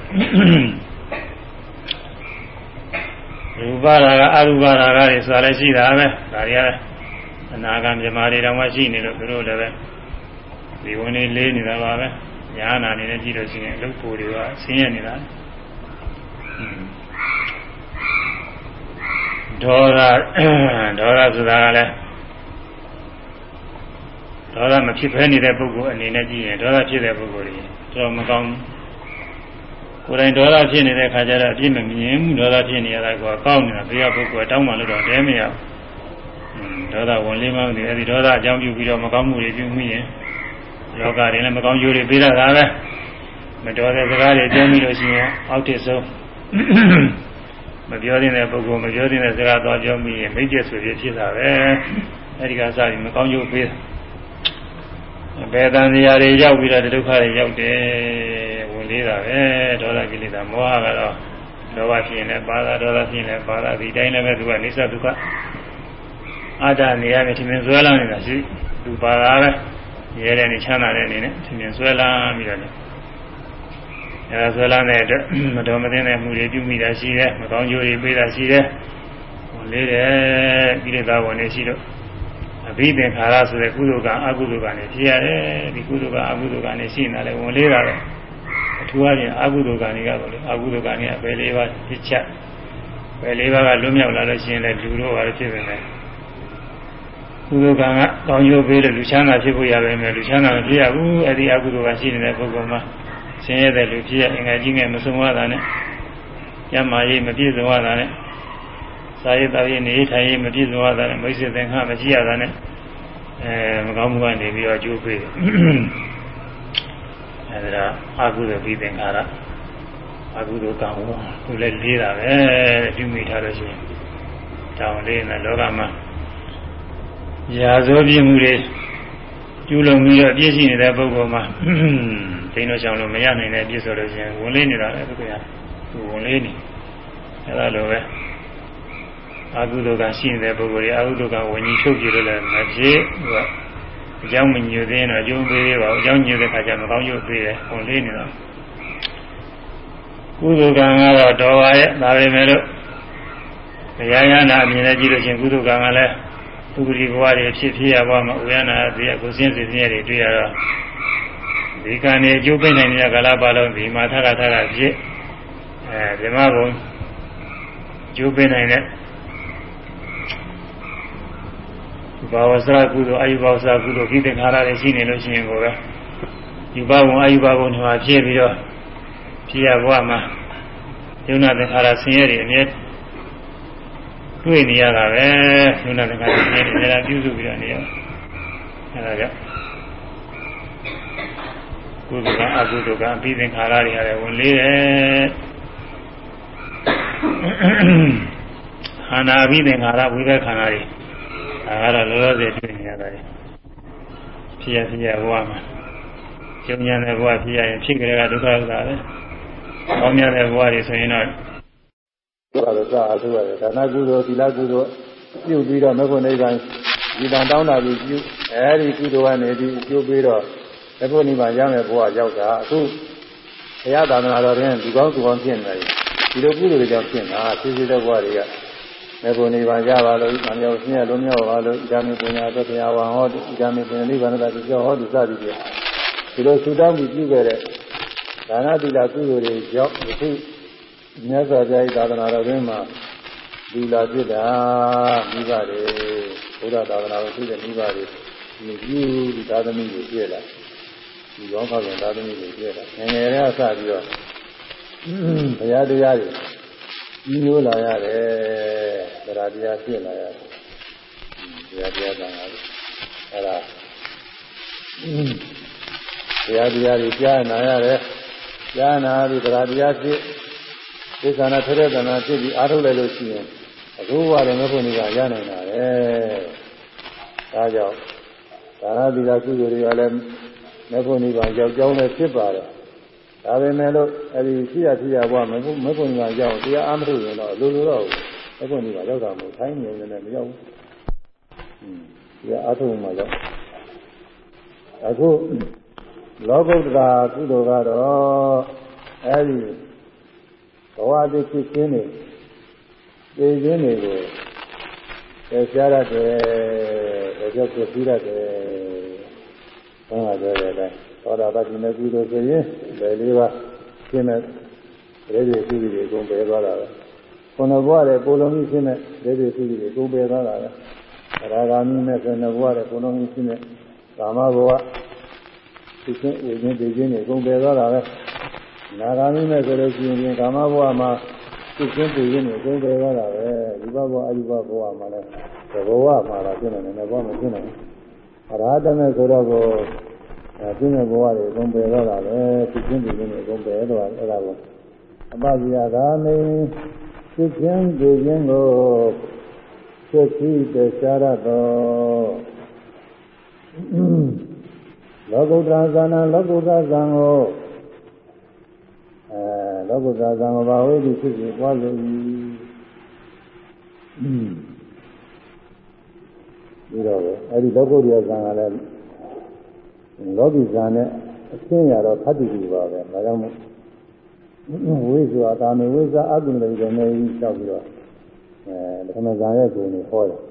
ရူပရာကအရူပရာကတွေဆိုတာလည်းရှိတာပဲဒါတွေကအနာဂံမြမာတွေတောင်မှရှိနေလို့သူတို့လည်းပဲဒီဝင်နေလေးနေတာပါပဲ ညာနာနေနဲ့ကြည့်လို့ရှိရင်အလုတ်ပူတွေကဆင်းရဲနေတာဒေါသဒေါသဆိုတာကလည်းဒေါသမဖြစ်ဖဲနေတဲ့ပုဂ္ဂိုလ်အနေနဲ့ကြည့်ရင်ဒေါသဖြစ်တဲ့ပုဂ္ဂိုလ်တွေတော့မကောင်းကိုယ်တိုင်ဒေါသဖြစ်နေတဲ့ခါကျတော့အပြစ်မမြင်ဘူးဒေါသဖြစ်နေရတာကကောင်းနေတာတရားပုဂ္ဂိုလ်တောင်းမှလို့တော့တဲမရဘူးဒေါသဝင်လေးမှမသိအဲဒီဒေါသအကြောင်းပြုပြီးတော့မကောင်းမှုတွေပြုမိရင် လောကတွေလည်းမကောင်းကျိုးတွေပေးရတာပဲမတော်တဲ့စကားတွေပြောမိလို့ရှိရင်အောက်တစ်ဆုံးမပြောတဲ့ပုဂ္ဂိုလ်မပြောတဲ့စကားသွားပြောမိရင်မိတ်ကျဆိုပြဖြစ်တာပဲအဲဒီကစပြီးမကောင်းကျိုးပေးဘယ်တန်စရာတွေရောက်ပြီးတော့ဒုက္ခတွေရောက်တယ်ဝင်လေးတာပဲဒေါသကိလေသာမောဟကတော့လောဘဖြစ်ရင်လည်းပါတာဒေါသဖြစ်ရင်လည်းပါတာဒီတိုင်းလည်းပဲသူကနေသဒုက္ခအာတနေရမယ်ထင်မြင်ဆွဲလာနေတာရှိသူပါတာပဲ ရဲတဲ့နေချမ်းသာတဲ့အနေနဲ့ထင်မြင်ဆွဲလာပြီးတော့အဲဒါဆွဲလာတဲ့အတွက်မတော်မသင့်တဲ့မှုတွေပြုမိတာရှိတယ်မကောင်းကျိုးတွေပေးတာရှိတယ်ဝင်လေးတယ်ကိလေသာဝင်နေရှိတော့အဘိသင်္ခါရဆိုတဲ့ကုသိုလ်ကအကုသိုလ်ကနေဖြစ်ရတယ်ဒီကုသိုလ်ကအကုသိုလ်ကနေရှိနေတာလေဝင်လေးတာပဲထူးအားဖြင့်အကုသိုလ်ကံတွေကပေါ့လေအကုသိုလ်ကံတွေကဘယ်လေးပါးဖြစ်ချက်ဘယ်လေးပါးကလွတ်မြောက်လာလို့ရှိရင်လည်းလူတို့ပါလို့ဖြစ်နေတယ် ကုသိုလ်ကံကကောင်းကျိုးပေးလို့လူချမ်းသာဖြစ်ဖို့ရပါမယ်လူချမ်းသာမဖြစ်ရဘူးအဲ့ဒီအကုသိုလ်ကရှိနေတဲ့ပုဂ္ဂိုလ်မှာဆင်းရဲတဲ့လူဖြစ်ရအင်္ဂါကြီးငယ်မဆုံးရတာနဲ့ကျမ်းမာရေးမပြည့်စုံရတာနဲ့စာရေးတော်ရေးနေထိုင်ရေးမပြည့်စုံရတာနဲ့မိတ်ဆွေသင်္ခါမရှိရတာနဲ့အဲမကောင်းမှုကနေပြီးတော့ကျိုးပေးတယ်အဲဒါအကုသိုလ်ပြီးသင်္ခါရအကုသိုလ်ကံဟောသူလည်းလေးတာပဲပြုမိထားလို့ရှိရင်တောင်းလေးနဲ့လောကမှာ ရာဇဝပြမှုတွေကျူးလွန်ပြီးတော့ပြည့်စုံနေတဲ့ပုဂ္ဂိုလ်မှာဒိန်းတော့ကြောင့်လို့မရနိုင်တဲ့ပြည့်စုံလို့ရှိရင်ဝင်လေးနေတာလေသူကသူဝင်လေးနေအဲဒါလိုပဲအာဟုဒုကရှိနေတဲ့ပုဂ္ဂိုလ်တွေအာဟုဒုကဝิญဉ်ချုပ်ကြည့်လို့လည်းမဖြစ်သူကအကြောင်းမညွသေးရင်တော့အကျိုးပေးသေးပါဘူးအကြောင်းညွတဲ့ခါကျမကောင်းကျိုးပေးတယ်ဝင်လေးနေတော့ကုသိုလ်ကံကတော့တော်ပါရဲ့ဒါပေမဲ့လို့တရားရနာအမြင်နဲ့ကြည့်လို့ချင်းကုသိုလ်ကံကလည်း သူဂတိဘဝတွေဖြစ်ဖြစ်ရပါမှာဥယနာဒီအကုစင်းစင်းတွေတွေ့ရတော့ဒီကံတွေအကျိုးပေးနိုင်တဲ့ကာလပါလုံးဒီမှာထထထထဖြစ်အဲဒီမှာဘုံကျိုးပေးနိုင်တဲ့ဘာဝစရကုသိုလ်အာယုဘာဝစရကုသိုလ်ခိတ္တခါရတွေရှိနေလို့ရှိရင်ကိုပဲယူဘဘုံအာယုဘဘုံတွေမှာဖြစ်ပြီးတော့ဖြစ်ရဘဝမှာယုံနာသင်္ခါရဆင်းရဲတွေအမြဲ တွေ့နေရတာပဲယုံနာသင်္ခါရဆင်းရဲတွေလည်းပြုစုပြီးတော့နေရအဲဒါကြောင့်ကုသိုလ်ကအကုသိုလ်ကအပြီးသင်္ခါရတွေရတယ်ဝင်လေးတယ်ခန္ဓာအပြီးသင်္ခါရဝိဘခန္ဓာတွေဒါကတော့လောလောဆယ်တွေ့နေရတာလေဖြစ်ရဖြစ်ရဘဝမှာကျုံညာတဲ့ဘဝဖြစ်ရရင်ဖြစ်ကြတဲ့ကဒုက္ခဥစ္စာပဲ။ကောင်းမြတ်တဲ့ဘဝတွေဆိုရင်တော့ ဒုက္ခတော့စာအထုရတယ်ဒါနကုသိုလ်သီလကုသိုလ်ပြုပြီးတော့မဂ္ဂနိဗ္ဗာန်ဒီတန်တောင်းတာပြီးပြုအဲဒီကုသိုလ်ကနေဒီကျိုးပြီးတော့မဂ္ဂနိဗ္ဗာန်ရောက်တဲ့ဘဝရောက်တာအခုဘုရားသာသနာတော်ရင်ဒီကောင်းသူကောင်းဖြစ်နေတယ်ဒီလိုကုသိုလ်တွေကြောင့်ဖြစ်တာဖြည်းဖြည်းတဲ့ဘဝတွေကမေဖို့နိဗ္ဗာန်ရပါလို့အမြောက်ဆင်းရဲလုံးမြောက်ပါလို့ဣဒာမေပညာသတရားဝံဟောဣဒာမေပညာနိဗ္ဗာန်တတိယဟောဒီစသည်ဖြင့်ဒီလိုသုတောင်းပြီးပြုခဲ့တဲ့ဒါနသီလကုသိုလ်တွေကြောင့်အခု မြတ်စွာဘုရားသာသနာတော်တွင်မှာဒီလာဖြစ်တာမိဘတွေဘုရားသာသနာတော်ဖြစ်တဲ့မိဘတွေဒီပြုဒီသာသမီတွေပြည့်လာဒီရောင်းဖောက်တဲ့သာသမီတွေပြည့်လာငယ်ငယ်လေးကစပြီးတော့ဘုရားတရားတွေကြီးညိုးလာရတယ်တရားတရားဖြစ်လာရတယ်တရားတရားတန်လာတယ်အဲ့ဒါတရားတရားတွေကြားနာရတယ်ကြားနာပြီးတရားတရားဖြစ် သိက္ခာနာထရက်တနာဖြစ်ပြီးအားထုတ်လိုက်လို့ရှိရင်အခုဘဝတွေမဖို့နေကရနိုင်တာပဲဒါကြောင့်ဒါရသီလကုသိုလ်တွေကလည်းမဖို့နေပါရောက်ကြောင်းလည်းဖြစ်ပါတယ်ဒါပေမဲ့လို့အဲဒီဖြစ်ရဖြစ်ရဘဝမဖို့မဖို့နေကရောက်တရားအားမထုတ်ရင်တော့လိုလိုတော့မဖို့နေကရောက်တာမဟုတ်ထိုင်းနေတယ်လည်းမရောက်ဘူး။တရားအားထုတ်မှရောက်အခုလောကုတ္တရာကုသိုလ်ကတော့အဲဒီ ဘဝတိဖြစ်ခြင်းတွေသိခြင်းတွေကိုသိရှားရတယ်ဒါကြောင့်ပြည့်ရတယ်ဘုရားပြောတဲ့အတိုင်းသောတာပတိမေကုသိုလ်ဆိုရင်ဘယ်လေးပါရှင်းတဲ့ဒေဝီကုသိုလ်တွေအကုန်ပယ်သွားတာပဲခုနဘဝတဲ့ပုံလုံးကြီးရှင်းတဲ့ဒေဝီကုသိုလ်တွေအကုန်ပယ်သွားတာပဲအရာဂာမိနဲ့ဆိုရင်ဘဝတဲ့ပုံလုံးကြီးရှင်းတဲ့ကာမဘဝသိချင်းဝိညာဉ်သိချင်းတွေအကုန်ပယ်သွားတာပဲ နာဂာမိနဲ့ဆိုလို့ရှိရင်ကာမဘဝမှာသိချင်းသိချင်းတွေအကုန်ပယ်သွားတာပဲဒီဘဘဝအယူဘဘဝမှာလည်းဘဝမှာလာဖြစ်နေတယ်ဘဝမဖြစ်နိုင်ဘူးအရာတနဲ့ဆိုတော့ကိုအဲပြင်းတဲ့ဘဝတွေအကုန်ပယ်သွားတာပဲသိချင်းသိချင်းတွေအကုန်ပယ်သွားတယ်အဲ့ဒါကိုအပဇိယသာမိသိချင်းသိချင်းကိုဖြစ်ပြီးတခြားရတော့လောကုတ္တရာဇာနာလောကုတ္တရာဇံကိုအဲ လောကုတ္တရာဇံကိုဘာဝိတိဖြစ်ဖြစ်ပွားလို့ပြီးတော့အဲဒီလောကုတ္တရာဇံကလည်းလောကီဇာနဲ့အရှင်းရတော့ဖတ်တည်ပြီပါပဲဒါကြောင့်မို့ဝိဇ္ဇာတာမေဝိဇ္ဇာအကုဏလေးတွေနဲ့ကြီးလျှောက်ပြီးတော့အဲပထမဇာရဲ့ကိုယ်ကိုဟောတယ်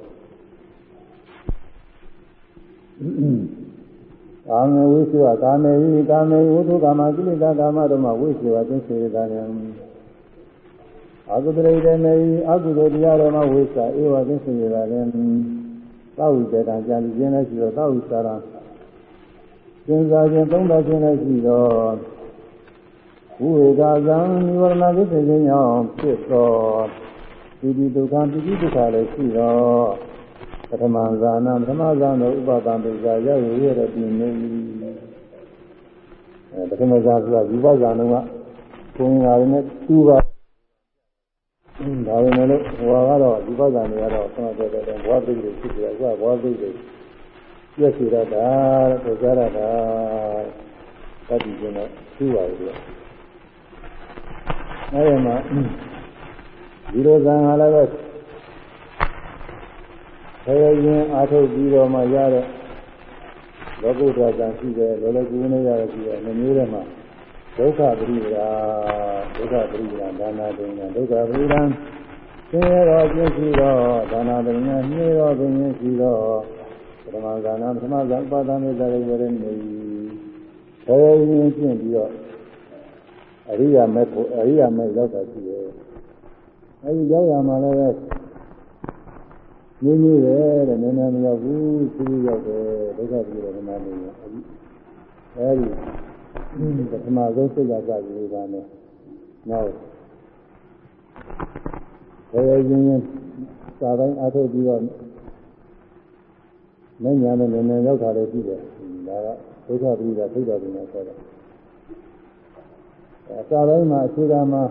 ကာမေဝိသေဝကာမေဝိကာမေဝုထုကာမကိလေသာကာမတို့မှာဝိသေဝသင်္စေတာလည်းအကုသရိတေမေအကုသိုလ်တရားတော်မှာဝိစာဧဝသင်္စေတာလည်းသောဝိတေတံကြာပြီးခြင်းလည်းရှိတော့သောဝိစာရသင်္စာခြင်းသုံးတော်ခြင်းလည်းရှိတော့ဝိဝေကဇံနိဝရဏကိစ္စခြင်းကြောင့်ဖြစ်သောဒီဒီဒုက္ခပိဋိဒုက္ခလည်းရှိတော့ ပထမဇာနာပထမဇာနောဥပဒံဒုက္ခရောက်ရရတဲ့ပြင်းနေအဲပထမဇာဆိုတာဝိပဿနာကဘုံငါရနဲ့တူပါဒါပေမဲ့လို့ဟိုကတော့ဝိပဿနာတွေကတော့ဆောင်းတဲ့တဲ့ဘဝပိဋိဖြစ်ကြအခုကဘဝပိဋိပြည့်စုံရတာတဲ့ကြားရတာတတိကျင်းတော့သူ့ပါလေအဲဒီမှာဒီလိုဇာဟာလည်းပဲ ဆယ်ရင်အာထုတ်ပြီးတော့မှရတဲ့လောကုတ္တဇာရှိတယ်လောလောကူနေရတဲ့ရှိတယ်မျိုးတွေမှာဒုက္ခပရိဒါဒုက္ခပရိဒါဒါနာတင်ဒုက္ခပရိဒါဆင်းရဲတော်ပြည့်စုံသောဒါနာတင်နှေးတော်ပင်ရှိသောပထမဇာနာပထမဇာပါဒမေဇာရိဝရနေဆယ်ရင်ကျင့်ပြီးတော့အရိယာမေဖို့အရိယာမေရောက်တာရှိတယ်အဲဒီရောက်ရမှာလည်း နည်းနည်းပဲတဲ့နည်းနည်းမရောက်ဘူးသူရောက်တယ်ဒုက္ခပြီးတော့နာနေတယ်အဲဒီပထမဆုံးစိတ်ကစပြီးတာနဲ့နောက်ဘယ်ရင်ရင်စာတိုင်းအထုတ်ပြီးတော့မညာနဲ့နည်းနည်းရောက်တာလည်းရှိတယ်ဒါကဒုက္ခပြီးတာသိတာပညာဆိုတော့အစာပိုင်းမှာအခြေခံမှာ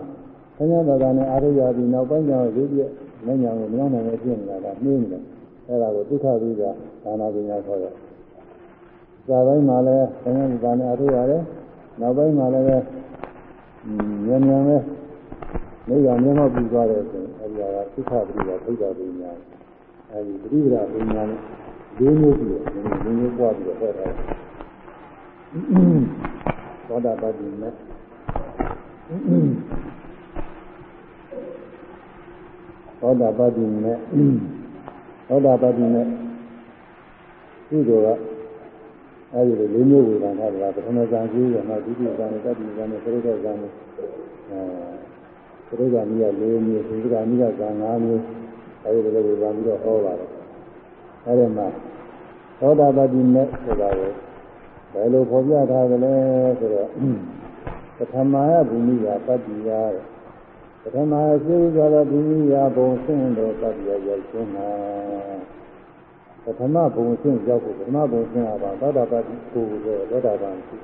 ဆင်းရဲတော်တာနဲ့အာရိယာပြီးနောက်ပိုင်းကျတော့ရုပ်ပြည့်မညာကိုမရောက်နိုင်တဲ့ဖြစ်နေတာကနှင်းနေတယ်အဲဒါကိုဒုက္ခပြီးတာဒါနာပညာခေါ်တယ်။ဇာပိုင်းမှာလည်းဆင်းရဲတော်တာနဲ့အာရိယာတယ်နောက်ပိုင်းမှာလည်းမြန်မြန်ပဲနေရမျက်မှောက်ပြီးသွားတယ်ဆိုရင်အဲဒီကဒုက္ခပြီးတာသိတာပညာအဲဒီပရိပဒပညာနဲ့ဒီမျိုးပြီးတော့ဒီမျိုးပွားပြီးတော့ဟောတာသောတာပတိနဲ့ သောတာပတိနဲ့သောတာပတိနဲ့ကုသိုလ်ကအဲဒီလိုလေးမျိုးဝေဒနာတွေကပထမဇန်ကြီးရနောက်ဒုတိယဇန်နဲ့တတိယဇန်နဲ့သရုပ်ဇန်နဲ့အဲသရုပ်ဇန်ကြီးက၄မျိုးသရုပ်ဇန်ကြီးကဇန်၅မျိုးအဲဒီလိုဝေဒနာပြီးတော့ဟောပါတယ်အဲဒီမှာသောတာပတိနဲ့ဆိုတာကိုဘယ်လိုဖော်ပြထားသလဲဆိုတော့ပထမယဘူမိယာပတ္တိယ ပထမစေဥသောဘူမိယာဘုံဆင်းတော်ပတ္တိယရောက်ခြင်းမှာပထမဘုံဆင်းရောက်ဖို့ပထမဘုံဆင်းအပါသောတာပတိကိုယ်ကိုသောတာပန်ရှိ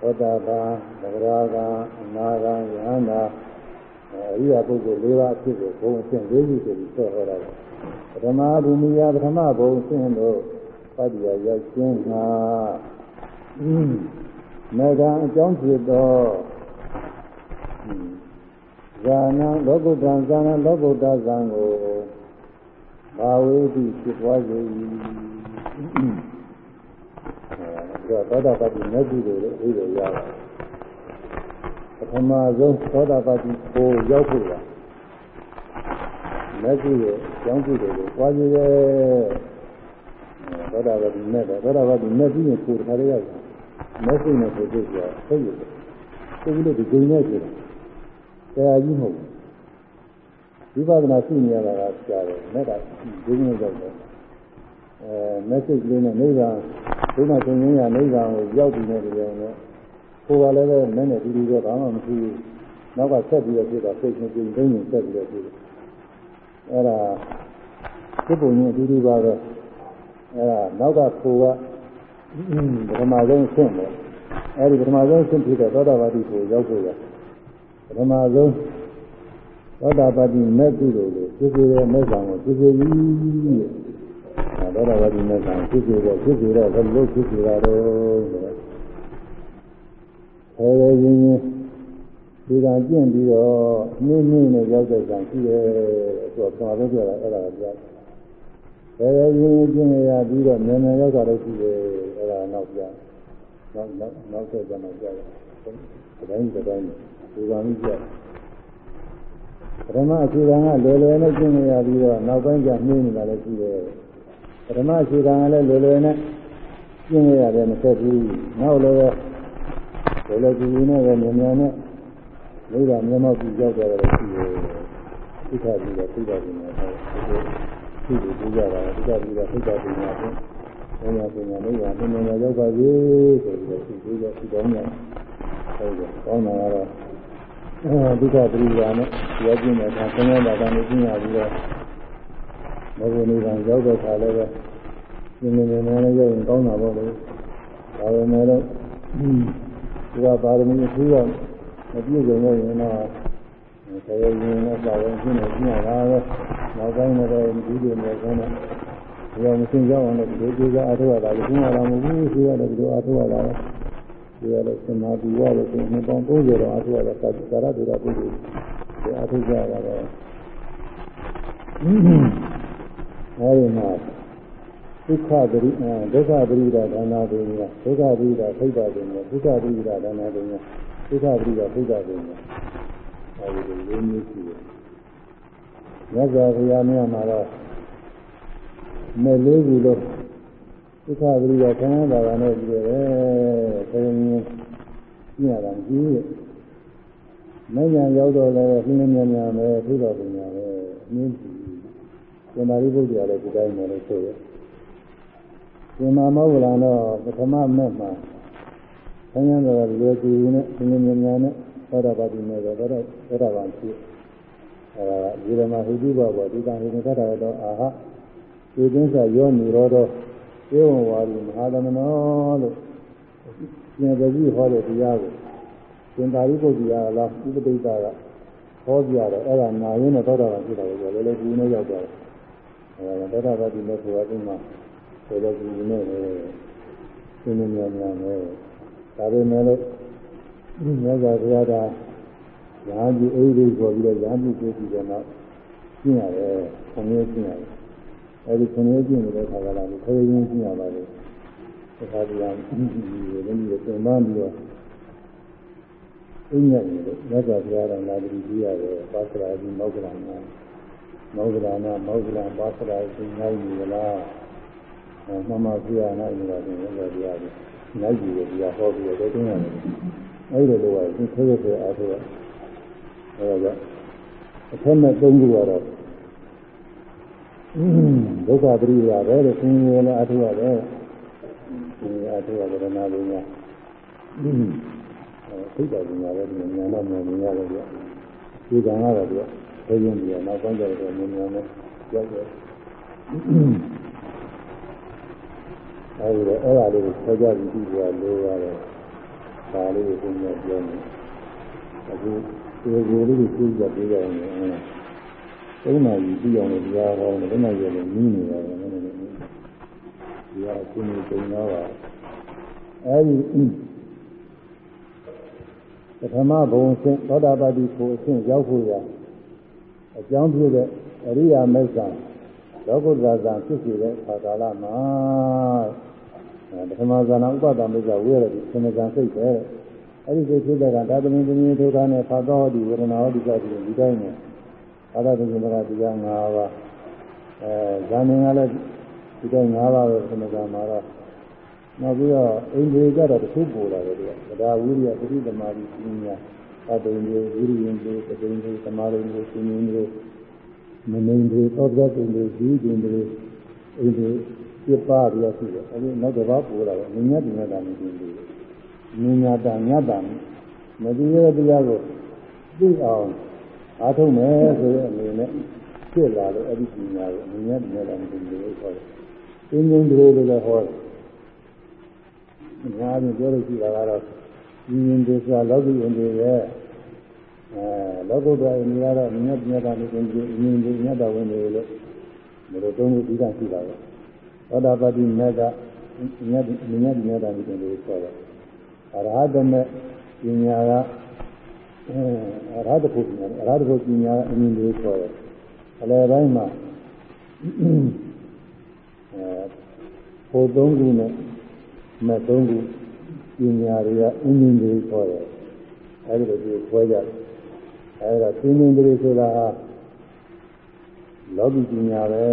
သောတာပန်သဂရာကအနာဂံယဟန္တာအရိယာပုဂ္ဂိုလ်၄ပါးအဖြစ်ကိုဘုံဆင်း၄ခုဆိုပြီးဆက်ဟောတာပထမဘူမိယာပထမဘုံဆင်းတော်ပတ္တိယရောက်ခြင်းမှာမေဃံအကြောင်းဖြစ်သော ဇာနာလောကုတ္တံဇာနာလောကုတ္တဇံကိုဘာဝေတိဖြစ်သွားစေ၏အဲဒါသောတာပတိမေကုလို့အိဒါရတာပထမဆုံးသောတာပတိကိုရောက်ဖို့လားမေကုရဲ့အကြောင်းပြုတယ်ကိုပွားကြည့်ရဲ့သောတာပတိမဲ့တယ်သောတာပတိမဲ့ပြီးရင်ကိုယ်တခါလေးရောက်မစိတ်နဲ့ကိုယ်သိကြဆက်ရတယ်။သိပြီးတော့ဒီဂိမ်းနဲ့ဆိုတာ တရားကြီးမဟုတ်ဘူး။ဝိပဿနာရှိနေရတာကကြားတယ်။မဲ့တာဂိမ်းနဲ့ရောက်တယ်။အဲမက်ဆေ့လေးနဲ့နိဗ္ဗာန်ဒုက္ခသင်္ရနိဗ္ဗာန်ကိုရောက်ပြီးနေတယ်လည်းကိုယ်ကလည်းပဲနည်းနည်းဒီလိုတော့ဘာမှမရှိဘူး။နောက်ကဆက်ပြီးတော့ဖြစ်တာစိတ်နဲ့ကြိမ်သိမ်းရင်ဆက်ပြီးတော့ဖြစ်တယ်။အဲဒါစိတ်ပုံကြီးအတူတူပါပဲ။အဲဒါနောက်ကကိုယ်ကပထမဆုံးဆင့်တယ်အဲဒီပထမဆုံးဆင့်ဖြစ်တဲ့သောတာပတိကိုရောက်ဖို့ရ ပထမဆုံးသောတာပတိမဲ့ကုသိုလ်ကိုဖြစ်စေတဲ့မဲ့ဆောင်ကိုဖြစ်စေပြီသောတာပတိမဲ့ဆောင်ဖြစ်စေတဲ့ဖြစ်စေတဲ့ဘယ်လိုဖြစ်စေတာတော့ဆိုတော့အဲရင်းရင်းဒီကကျင့်ပြီးတော့နည်းနည်းနဲ့ရောက်တဲ့ဆောင်ရှိတယ်ဆိုတော့ပထမဆုံးပြောတာအဲ့ဒါကကြားဘယ်လိုရင်းကျင်းရပြီးတော့မြန်မြန်ရောက်တာလည်းရှိတယ်အဲ့ဒါနောက်ပြနောက်နောက်နောက်ဆက်ကြမှာကြားတယ်တိုင်းတိုင်း ဒီကံကြီးကြားပထမအခြေခံကလွယ်လွယ်နဲ့ကျင့်ရပြီးတော့နောက်ပိုင်းကျနှင်းနေတာလည်းရှိတယ်ပထမအခြေခံကလည်းလွယ်လွယ်နဲ့ကျင့်ရရတယ်မဆက်ဘူးနောက်လည်းဘယ်လိုကြည့်နေလဲမြန်မြန်နဲ့မိဘမျက်မှောက်ကြည့်ရောက်ကြတယ်ရှိတယ်သိခါပြီးတော့သိတာပြင်နေတယ်ဒီလိုသိကြတာသိတာပြီးတော့သိတာပြင်နေတယ်ဘုရားပညာမိဘပညာရောက်ပါစေဆိုပြီးတော့သိပြီးတော့သိကောင်းတယ်ဟုတ်တယ်ကောင်းတာကတော့ ဒုက္ခပရိယာနဲ့ရောကျင်းတဲ့အခါဆင်းရဲတာကနေကျင်းရပြီးတော့မဂ္ဂနိဗ္ဗာန်ရောက်တဲ့အခါလည်းပဲဒီနေ့နေ့နဲ့ရောက်ရင်ကောင်းတာပေါ့လေဒါပေမဲ့လို့ဒီကပါရမီအထူးတော့မပြည့်စုံလို့ရင်တော့ဆယ်ရင်းနဲ့စာဝင်ရှင်းနေရှင်းရတာပဲနောက်ပိုင်းတော့ဒီလိုမျိုးကောင်းတော့ဒီအောင်မရှင်းကြအောင်လို့ဒီလိုကြအားထုတ်ရတာလည်းရှင်းရတာမဟုတ်ဘူးရှင်းရတယ်ဒီလိုအားထုတ်ရတာပဲ ဒီရလို့စမာတိရလို့ဆိုရင်ပေါင်း30တော့အားထုတ်ရတာသာသရတူတာပုဂ္ဂိုလ်ဒီအားထုတ်ကြရတာတော့အဲဒီမှာဒုက္ခပရိဒုက္ခပရိဒါဒါနာတွေညဒုက္ခပရိဒါဖိတ်တာတွေညဒုက္ခပရိဒါဒါနာတွေညဒုက္ခပရိဒါဖိတ်တာတွေညအဲဒီလိုလေးမျိုးရှိတယ်။မြတ်စွာဘုရားမြတ်မှာတော့မဲ့လေးခုလို့ ဒုက္ခပရိဒါခံရတာကလည်းကြည့်ရတယ်။ဆင်းရဲညရတာကြည့်ရ။မဉ္ဇဉ်ရောက်တော့လည်းပြင်းပြင်းများများပဲသိတော်ပညာပဲအင်းကြည့်။သမာဓိပုဒ်ကြလည်းဒီတိုင်းပဲလို့ဆိုရတယ်။ဒီမှာမောဂလန်တော့ပထမမဲ့မှာဆင်းရဲတော့လွယ်ကူနဲ့သင်္ကြန်များနဲ့သောတာပတိနဲ့တော့သောတာသောတာပန်ဖြစ်အဲဒါဒီဓမ္မဟိတုဘဘောဒီကံဟိသတ္တရတော့အာဟဒီသင်းစာယောနိရောဓ ဧဝံဝါရီမဟာသမနောလို့ဉာဏ်ပကြီးဟောတဲ့တရားကိုသင်္သာရိပုတ္တရာလားဥပဒိတာကဟောပြတော့အဲ့ဒါနာရင်းနဲ့သောတာပန်ဖြစ်တာကိုလည်းလည်းဒီနေ့ရောက်သွားတယ်အဲဒါသောတာပတိနဲ့ဆိုတာဒီမှာဆိုတော့ဒီနေ့လည်းသင်္ကြန်များများနဲ့ဒါပေမဲ့လို့ဒီမြတ်စွာဘုရားကရာဇီအိဒီကိုပြီးတော့ရာဇီကိုပြီးတော့နောက်ကျင့်ရတယ်ခဏလေးကျင့်ရတယ် အဲဒီခဏလေးကျင့်နေတဲ့ခါကလာပြီးခေရင်းကျင့်ရပါလေသခါပြန်ဒီလိုလည်းဒီပြန်မှပြီးတော့အင်းညက်နေလို့မြတ်စွာဘုရားကလာပြီးကြည့်ရတယ်ပါစရာကြီးမောက္ကလနာမောက္ကလနာမောက္ကလပါစရာကြီးနိုင်နေလားမမပြရနိုင်နေတာတင်မြတ်စွာဘုရားကနိုင်ကြည့်တယ်ဒီဟာဟောပြီးတော့တင်းရတယ်အဲဒီလိုလိုကဒီခေတ်ခေတ်အားထုတ်ရအဲဒါကအထက်မဲ့သုံးခုကတော့ ဒုက္ခပရိယာပဲလို့သင်ရလည်းအားထုတ်ရတယ်ဒီအားထုတ်ရတဲ့နာလို့ညာအဲသိတာပညာပဲဒီညာတော့မြင်ရတယ်ပြဒီကံကတော့ပြသိရင်ပြနောက်ပိုင်းကျတော့မြင်မြန်နဲ့ရောက်တယ်အဲဒီတော့အဲ့ဒါလေးကိုခေါ်ကြပြီးပြီးသွားလိုရတယ်ဒါလေးကိုကိုယ်ကပြောနေအခုဒီကိုယ်လေးကိုသိကြပြေးကြအောင်လေ သုံးနာရီပြီးအောင်လို့တရားဟောတယ်သုံးနာရီလည်းနီးနေရတယ်နည်းနည်းလေးဒီဟာအချင်းချင်းကျုံတော့ပါအဲဒီပထမဘုံဆင့်သောတာပတိကိုအဆင့်ရောက်ဖို့ရအကြောင်းပြတဲ့အရိယာမိတ်ဆံလောကုတ္တရာဇံဖြစ်စေတဲ့ခါကာလမှာပထမဇာနာဥပဒမိစ္ဆဝိရတိသင်္ကံစိတ်ပဲအဲ့ဒီစိတ်ဖြစ်တဲ့ကဒါသမင်သမင်ဒုက္ခနဲ့ဖာသောတိဝေဒနာဟောတိကတိဒီတိုင်းနဲ့ အာရတဇင်္ဂရတရား၅ပါးအဲဇာမင်ကလည်းဒီတိုင်း၅ပါးပဲသင်္ကံမှာတော့နောက်ပြီးတော့အိန္ဒြေကြတော့တစ်ခုပို့လာတယ်ဒီကဒါဝိရိယပရိသမာဓိပညာအတုံတွေဝိရိယတွေပတုံတွေသမာဓိတွေရှင်ရှင်တွေမနေတွေသောတာတုံတွေဒီကျင်တွေအိန္ဒြေပြပါပြီးတော့ရှိတယ်အဲဒီနောက်တစ်ပါးပို့လာတယ်မြညာပညာတာနေတယ်မြညာတာညတာမတည်ရတဲ့တရားကိုသိအောင် အားထုတ်မယ်ဆိုတဲ့အနေနဲ့ဖြစ်လာလို့အဲ့ဒီပညာကိုမြညာပညာတာနေတယ်လို့ခေါ်တယ်။အင်းငုံတွေလို့လည်းဟောတယ်။အများကြီးပြောလို့ရှိတာကတော့ဉာဏ်တွေဆိုတာလောကီဉာဏ်တွေရဲ့အဲလောကုတ္တရာဉာဏ်ကတော့မြညာပညာတာနေတယ်ဉာဏ်တွေညတာဝင်နေလို့ဘယ်လိုတုံးလို့ပြီးတာရှိတာပဲ။သောတာပတိမေကမြတ်မြတ်မြတ်တာဒီလိုဆိုတော့အရဟတမေပညာက အရဟတဖို့ပညာအရဟတဖို့ပညာအမြင်လေးဆိုတော့အလယ်ပိုင်းမှာအဲဖို့သုံးခုနဲ့မဲ့သုံးခုပညာတွေကအမြင်လေးဆိုတော့အဲဒီလိုဒီခွဲကြတယ်အဲဒါပညာတွေဆိုတာဟာလောကီပညာပဲ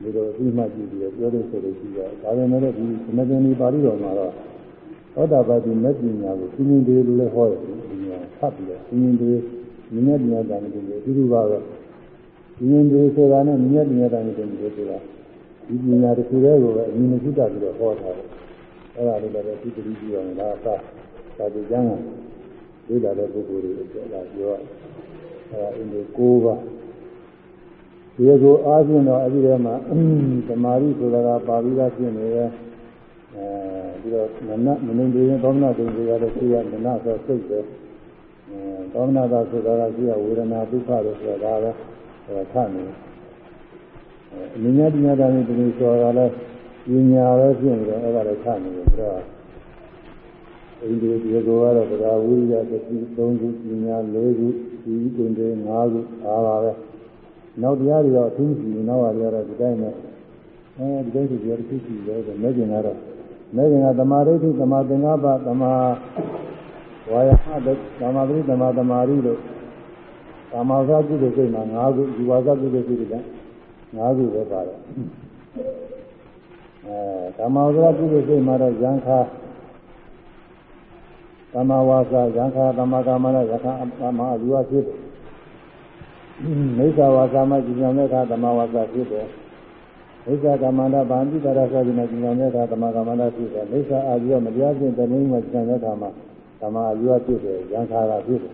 ဒီလိုအပြီးမှကြည့်ပြီးတော့ပြောလို့ဆိုလို့ရှိတော့ဒါပေမဲ့လည်းဒီသမဂ္ဂန်ဒီပါဠိတော်မှာတော့ သောတာပတိမက်ပညာကိုသိမြင်တယ်လို့လည်းဟောတယ်ဒီမှာဖတ်ပြီးတော့သိမြင်တယ်မြင်တဲ့ဉာဏ်တန်တယ်အတူတူပါပဲသိမြင်တယ်ဆိုတာနဲ့မြင်တဲ့ဉာဏ်တန်တယ်ဆိုတာဒီပညာတစ်ခုတည်းကိုပဲအမြင်မရှိတတ်ပြီးတော့ဟောထားတယ်အဲ့ဒါလေးလည်းသိတိကြည့်အောင်လားသာသာဒီကျမ်းကသိတာတဲ့ပုဂ္ဂိုလ်တွေပြောတာပြောရအဲ့ဒါအင်းဒီ၉ပါးဒီကိုအားဖြင့်တော့အဲ့ဒီထဲမှာသမာဓိဆိုတာကပါဠိကဖြစ်နေရဲ့အဲ ဒီတော့မနမနုတွေရင်သောမနာတုံတွေကတော့ရှိရမနဆိုစိတ်ပဲအဲသောမနာသာဆိုတာကရှိရဝေဒနာဒုက္ခတွေဆိုတာဒါပဲအဲခတ်နေအမြညာပညာတာနဲ့ဒီဆိုတာလည်းပညာပဲဖြစ်နေတော့အဲ့ဒါလည်းခတ်နေတယ်ဒါအင်းဒီဒီကိုကတော့ဗရာဝိရသတိ3ခုပညာ4ခုဒီကုံတွေ5ခုအားပါပဲနောက်တရားတွေတော့အထူးရှိနောက်ပါရတော့ဒီတိုင်းနဲ့အဲဒီတိုင်းစီရတစ်ခုရှိတယ်ဆိုမဲ့ကျင်ကတော့ မဲ့ကျင်ကသမာဓိဋ္ဌိသမာသင်္ကပ္ပသမာဝါယမသမာဓိသမာသမာဓိလို့သမာဇကုသိုလ်စိတ်မှာ၅ခုဒီဝါဇကုသိုလ်စိတ်က၅ခုပဲပါတယ်အဲသမာဇကုသိုလ်စိတ်မှာတော့ယံခါသမာဝါစာယံခါသမာကာမနာယံခါသမာအလူဝဖြစ်တယ်မိစ္ဆာဝါစာမှကျင်ညာတဲ့အခါသမာဝါစာဖြစ်တယ် မိစ္ဆာကမ္မန္တဗန္တိတရသတိနဲ့ကျင်ညာတဲ့အခါသမာကမ္မန္တဖြစ်တယ်မိစ္ဆာအာဇီဝမတရားခြင်းတမင်းမှကျင်ညာတဲ့အခါမှာသမာအာဇီဝဖြစ်တယ်ရံခါကဖြစ်တယ်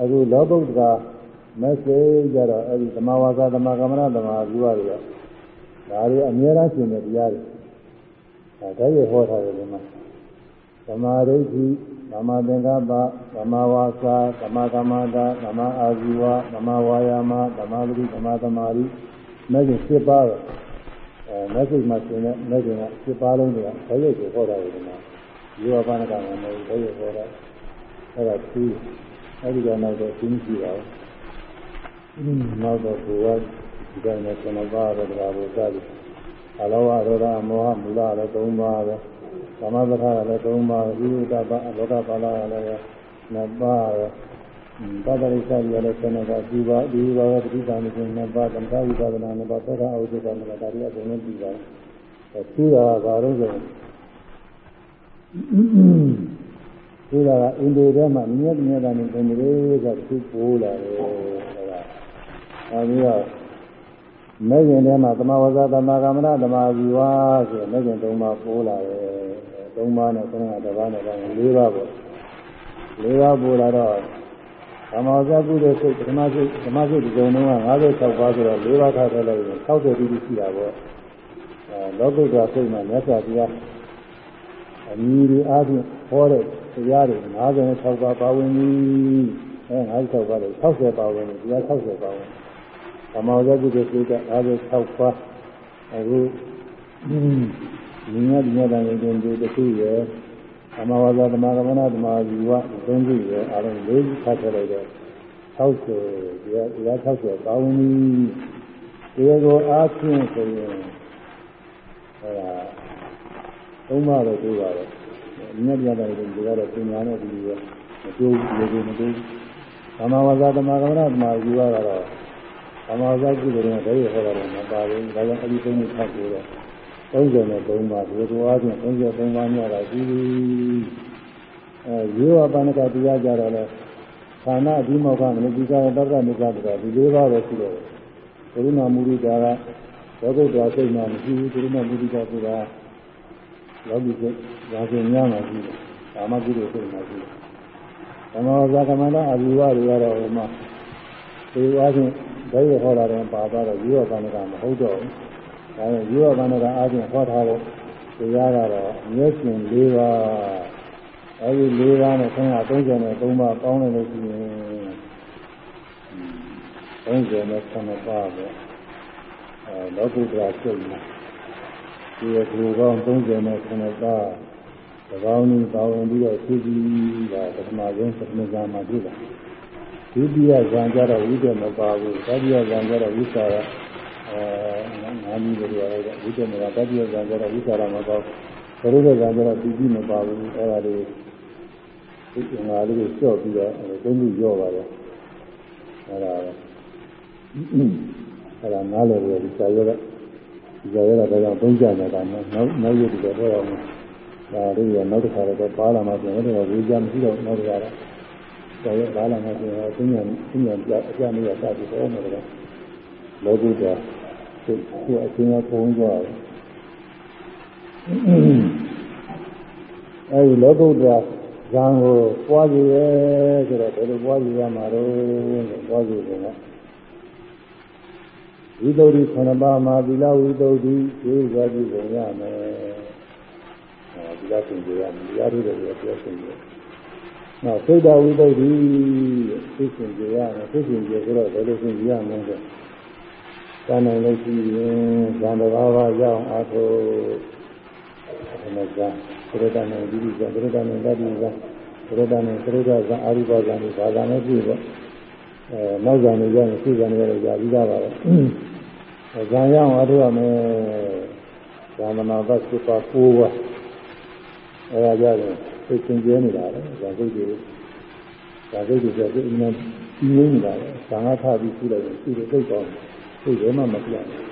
အခုလောဘုဒ္ဓကမက်ဆေ့ကြတော့အဲဒီသမာဝါစာသမာကမ္မန္တသမာအာဇီဝတွေကဒါတွေအများအားဖြင့်တရားတွေဒါတည်းရဟောထားတယ်ဒီမှာသမာဓိဋ္ဌိသမာသင်္ကပ္ပသမာဝါစာသမာကမ္မတာသမာအာဇီဝသမာဝါယာမသမာဓိသမာသမာဓိမဲ့ကျ7ပါးပဲ အဲမဲ့ကျမှာရှင်တဲ့မဲ့ကျက7ပါးလုံးတွေကဘယ်လိုကိုဟောတာလဲဒီမှာယောဘာနကမှာမဟုတ်ဘယ်လိုဟောတာအဲ့ဒါသူအဲ့ဒီကနောက်တော့သိရှိပါဘူးနောက်တော့ဘုရားဒီတိုင်းနဲ့ကျွန်တော်ပါတော့တရားဘုရားကြီးအလောဝရောဓမောဟမူလလည်း၃ပါးပဲသမသခကလည်း၃ပါးဝိဝတပါလောကပါဠကလည်းနှစ်ပါးပဲ ပဒရိစ္ဆာကြီးလည်းဆန္ဒကဒီပါဒီပါပဲပဋိသန္ဓေနှစ်ပါးသမထဝိပဒနာနှစ်ပါးသောတာအဝိဇ္ဇာနှစ်ပါးဒါတွေအကုန်လုံးပြီးပါတယ်အဲသူတာကဘာလို့ဆိုသူတာကအင်ဒိုထဲမှာမြတ်မြတ်တာနဲ့ပုံလေးကသူပိုးလာတယ်ဆိုတာအဲဒီတော့မဲ့ရင်ထဲမှာသမဝဇ္ဇသမာကမ္မနာသမာဇီဝဆိုမဲ့ရင်၃ပါးပိုးလာတယ်၃ပါးနဲ့ခုနကတစ်ပါးနဲ့တော့၄ပါးပေါ့၄ပါးပို့လာတော့ သမာဇကုသိုလ်စိတ်ပထမစိတ်ဓမ္မစိတ်ဒီကုံလုံးက56ပါးဆိုတော့၄ပါးထားထည့်လိုက်ရင်60တိတိရှိတာပေါ့အဲလောကုတ္တရာစိတ်မှာမြတ်စွာဘုရားအမည်ဒီအားဖြင့်ဟောတဲ့တရားတွေ56ပါးပါဝင်ပြီအဲ56ပါးလို့60ပါဝင်ပြီတရား60ပါဝင်သမာဇကုသိုလ်စိတ်က56ပါးအခုဉာဏ်ဉာဏ်တန်ရင်ဒီတစ်ခုရယ် သမဝါဒသမဂမနာသမာဇီဝသုံးခုရယ်အားလုံး၄ခုဖတ်ခဲ့လိုက်တော့60ဒီကဒီက60ပါဝင်ပြီဒီကိုအားဖြင့်ဆိုရင်ဟဲ့လားသုံးပါတော့တွေ့ပါတယ်မြတ်ပြတာတွေဒီကတော့ပညာနဲ့ဒီလိုမတိုးဘူးဒီလိုမတိုးဘူးသမဝါဒသမဂမနာသမာဇီဝကတော့သမဝါဒကုသိုလ်နဲ့တည်းရဟောတာလည်းမပါဘူးဒါကြောင့်အဲဒီသုံးခုဖတ်ကြတော့ 33ပါးဒီလိုအားဖြင့်33ပါးများတာရှိပြီအဲရေဝပဏ္ဏကတရားကြတော့လဲဌာနအဒီမောကမနတိကသတ္တမိကတည်းကဒီလေးပါးပဲရှိတယ်ကရုဏာမုဒိတာကသောကုတ္တရာစိတ်မှမရှိဘူးကရုဏာမုဒိတာဆိုတာလောကီစိတ်ဒါဆိုများမှရှိတယ်ကာမကုသိုလ်စိတ်မှရှိတယ်သမောဇာကမန္တအာဇီဝတွေကတော့ဟိုမှာဒီအားဖြင့်ဒိဋ္ဌိဟောတာတော့ပါသွားတော့ရေဝပဏ္ဏကမဟုတ်တော့ဘူး ဒါနဲ့ယူရဘာနဲ့ကအားဖြင့်ဟောထားတဲ့တရားကတော့မျက်ရှင်၄ပါးအဲဒီ၄ပါးနဲ့ဆင်းရဲ33ပါးပေါင်းလိုက်လို့ရှိရင်30နဲ့7ပါးပဲအဲလောကုတ္တရာစိတ်မှာဒီရကူကောင်း30နဲ့7ပါးသဘောင်းကြီးပါဝင်ပြီးတော့သိပြီးတာပထမဆုံးသက္ကနာမှာတွေ့တာဒုတိယဇံကြတော့ဝိတ္တမပါဘူးတတိယဇံကြတော့ဝိသရာ အဲငါးနည်းတွေရတဲ့ဝိတ္တမကတတိယဇာကျတော့ဝိသရာမပေါ့ဘုရုဒ္ဓဇာကျတော့ဒီကြည့်မပါဘူးအဲဒါလေးဒီငါလေးကိုကြော့ပြီးတော့သုံးခုရော့ပါတယ်အဲဒါအဲဒါနားလည်ပြီးဒီစာရွက်ဒီကြရတာတော့သုံးကြနေတာနော်နောက်နောက်ရည်တွေတော့အောင်ဒါလေးကနောက်တစ်ခါတော့ပါလာမှဆိုရင်တော့ဝေးကြမရှိတော့နောက်တစ်ခါတော့ဒါရပါလာမှဆိုရင်သိဉာဏ်သိဉာဏ်ပြအကြမ်းကြီးရတာဒီတော့မယ်တော့ လောကုတ္တသူသူအချင်းကပုံကြတယ်အဲဒီလောကုတ္တဇံကိုပွားကြည့်ရဲဆိုတော့ဘယ်လိုပွားကြည့်ရမှာတော့ပွားကြည့်တယ်ကဝိသုဒ္ဓိခဏပါမှာသီလဝိသုဒ္ဓိသိစွာကြည့်ပုံရမယ်။အဲဒီလားသင်ကြရမယ်။ရားရတဲ့ပြောသင်ကြ။နောက်သိတဝိသုဒ္ဓိသိသင်ကြရမယ်။သိသင်ကြဆိုတော့ဘယ်လိုသင်ကြရမလဲဆို။ တဏ္ဍာလို့ရှိရင်ဇံတစ်ပါးပါးရအောင်အားထုတ်။အဲဒါကသရတနဲ့ဒီဒီကသရတနဲ့တတိကသရတနဲ့သရတဇံအာရိပဇံဒီဘာသာနဲ့ပြည့်တော့အဲနောက်ဇံတွေရရင်သိဇံတွေရကြပြီးသားပါပဲ။ဇာရအောင်အထုရမယ်ဇာမနာဘတ်စပါကိုးပါအဲဒါကြရင်သိသင်ကျဲနေတာလေဇာစိတ်တွေဇာစိတ်တွေဆိုသိအမှန်ကြီးရင်းနေတာလေဇာငါထပြီးရှိလိုက်ရင်ရှိတယ်သိတော့ သိတယ်မှမပြတ်ဘူး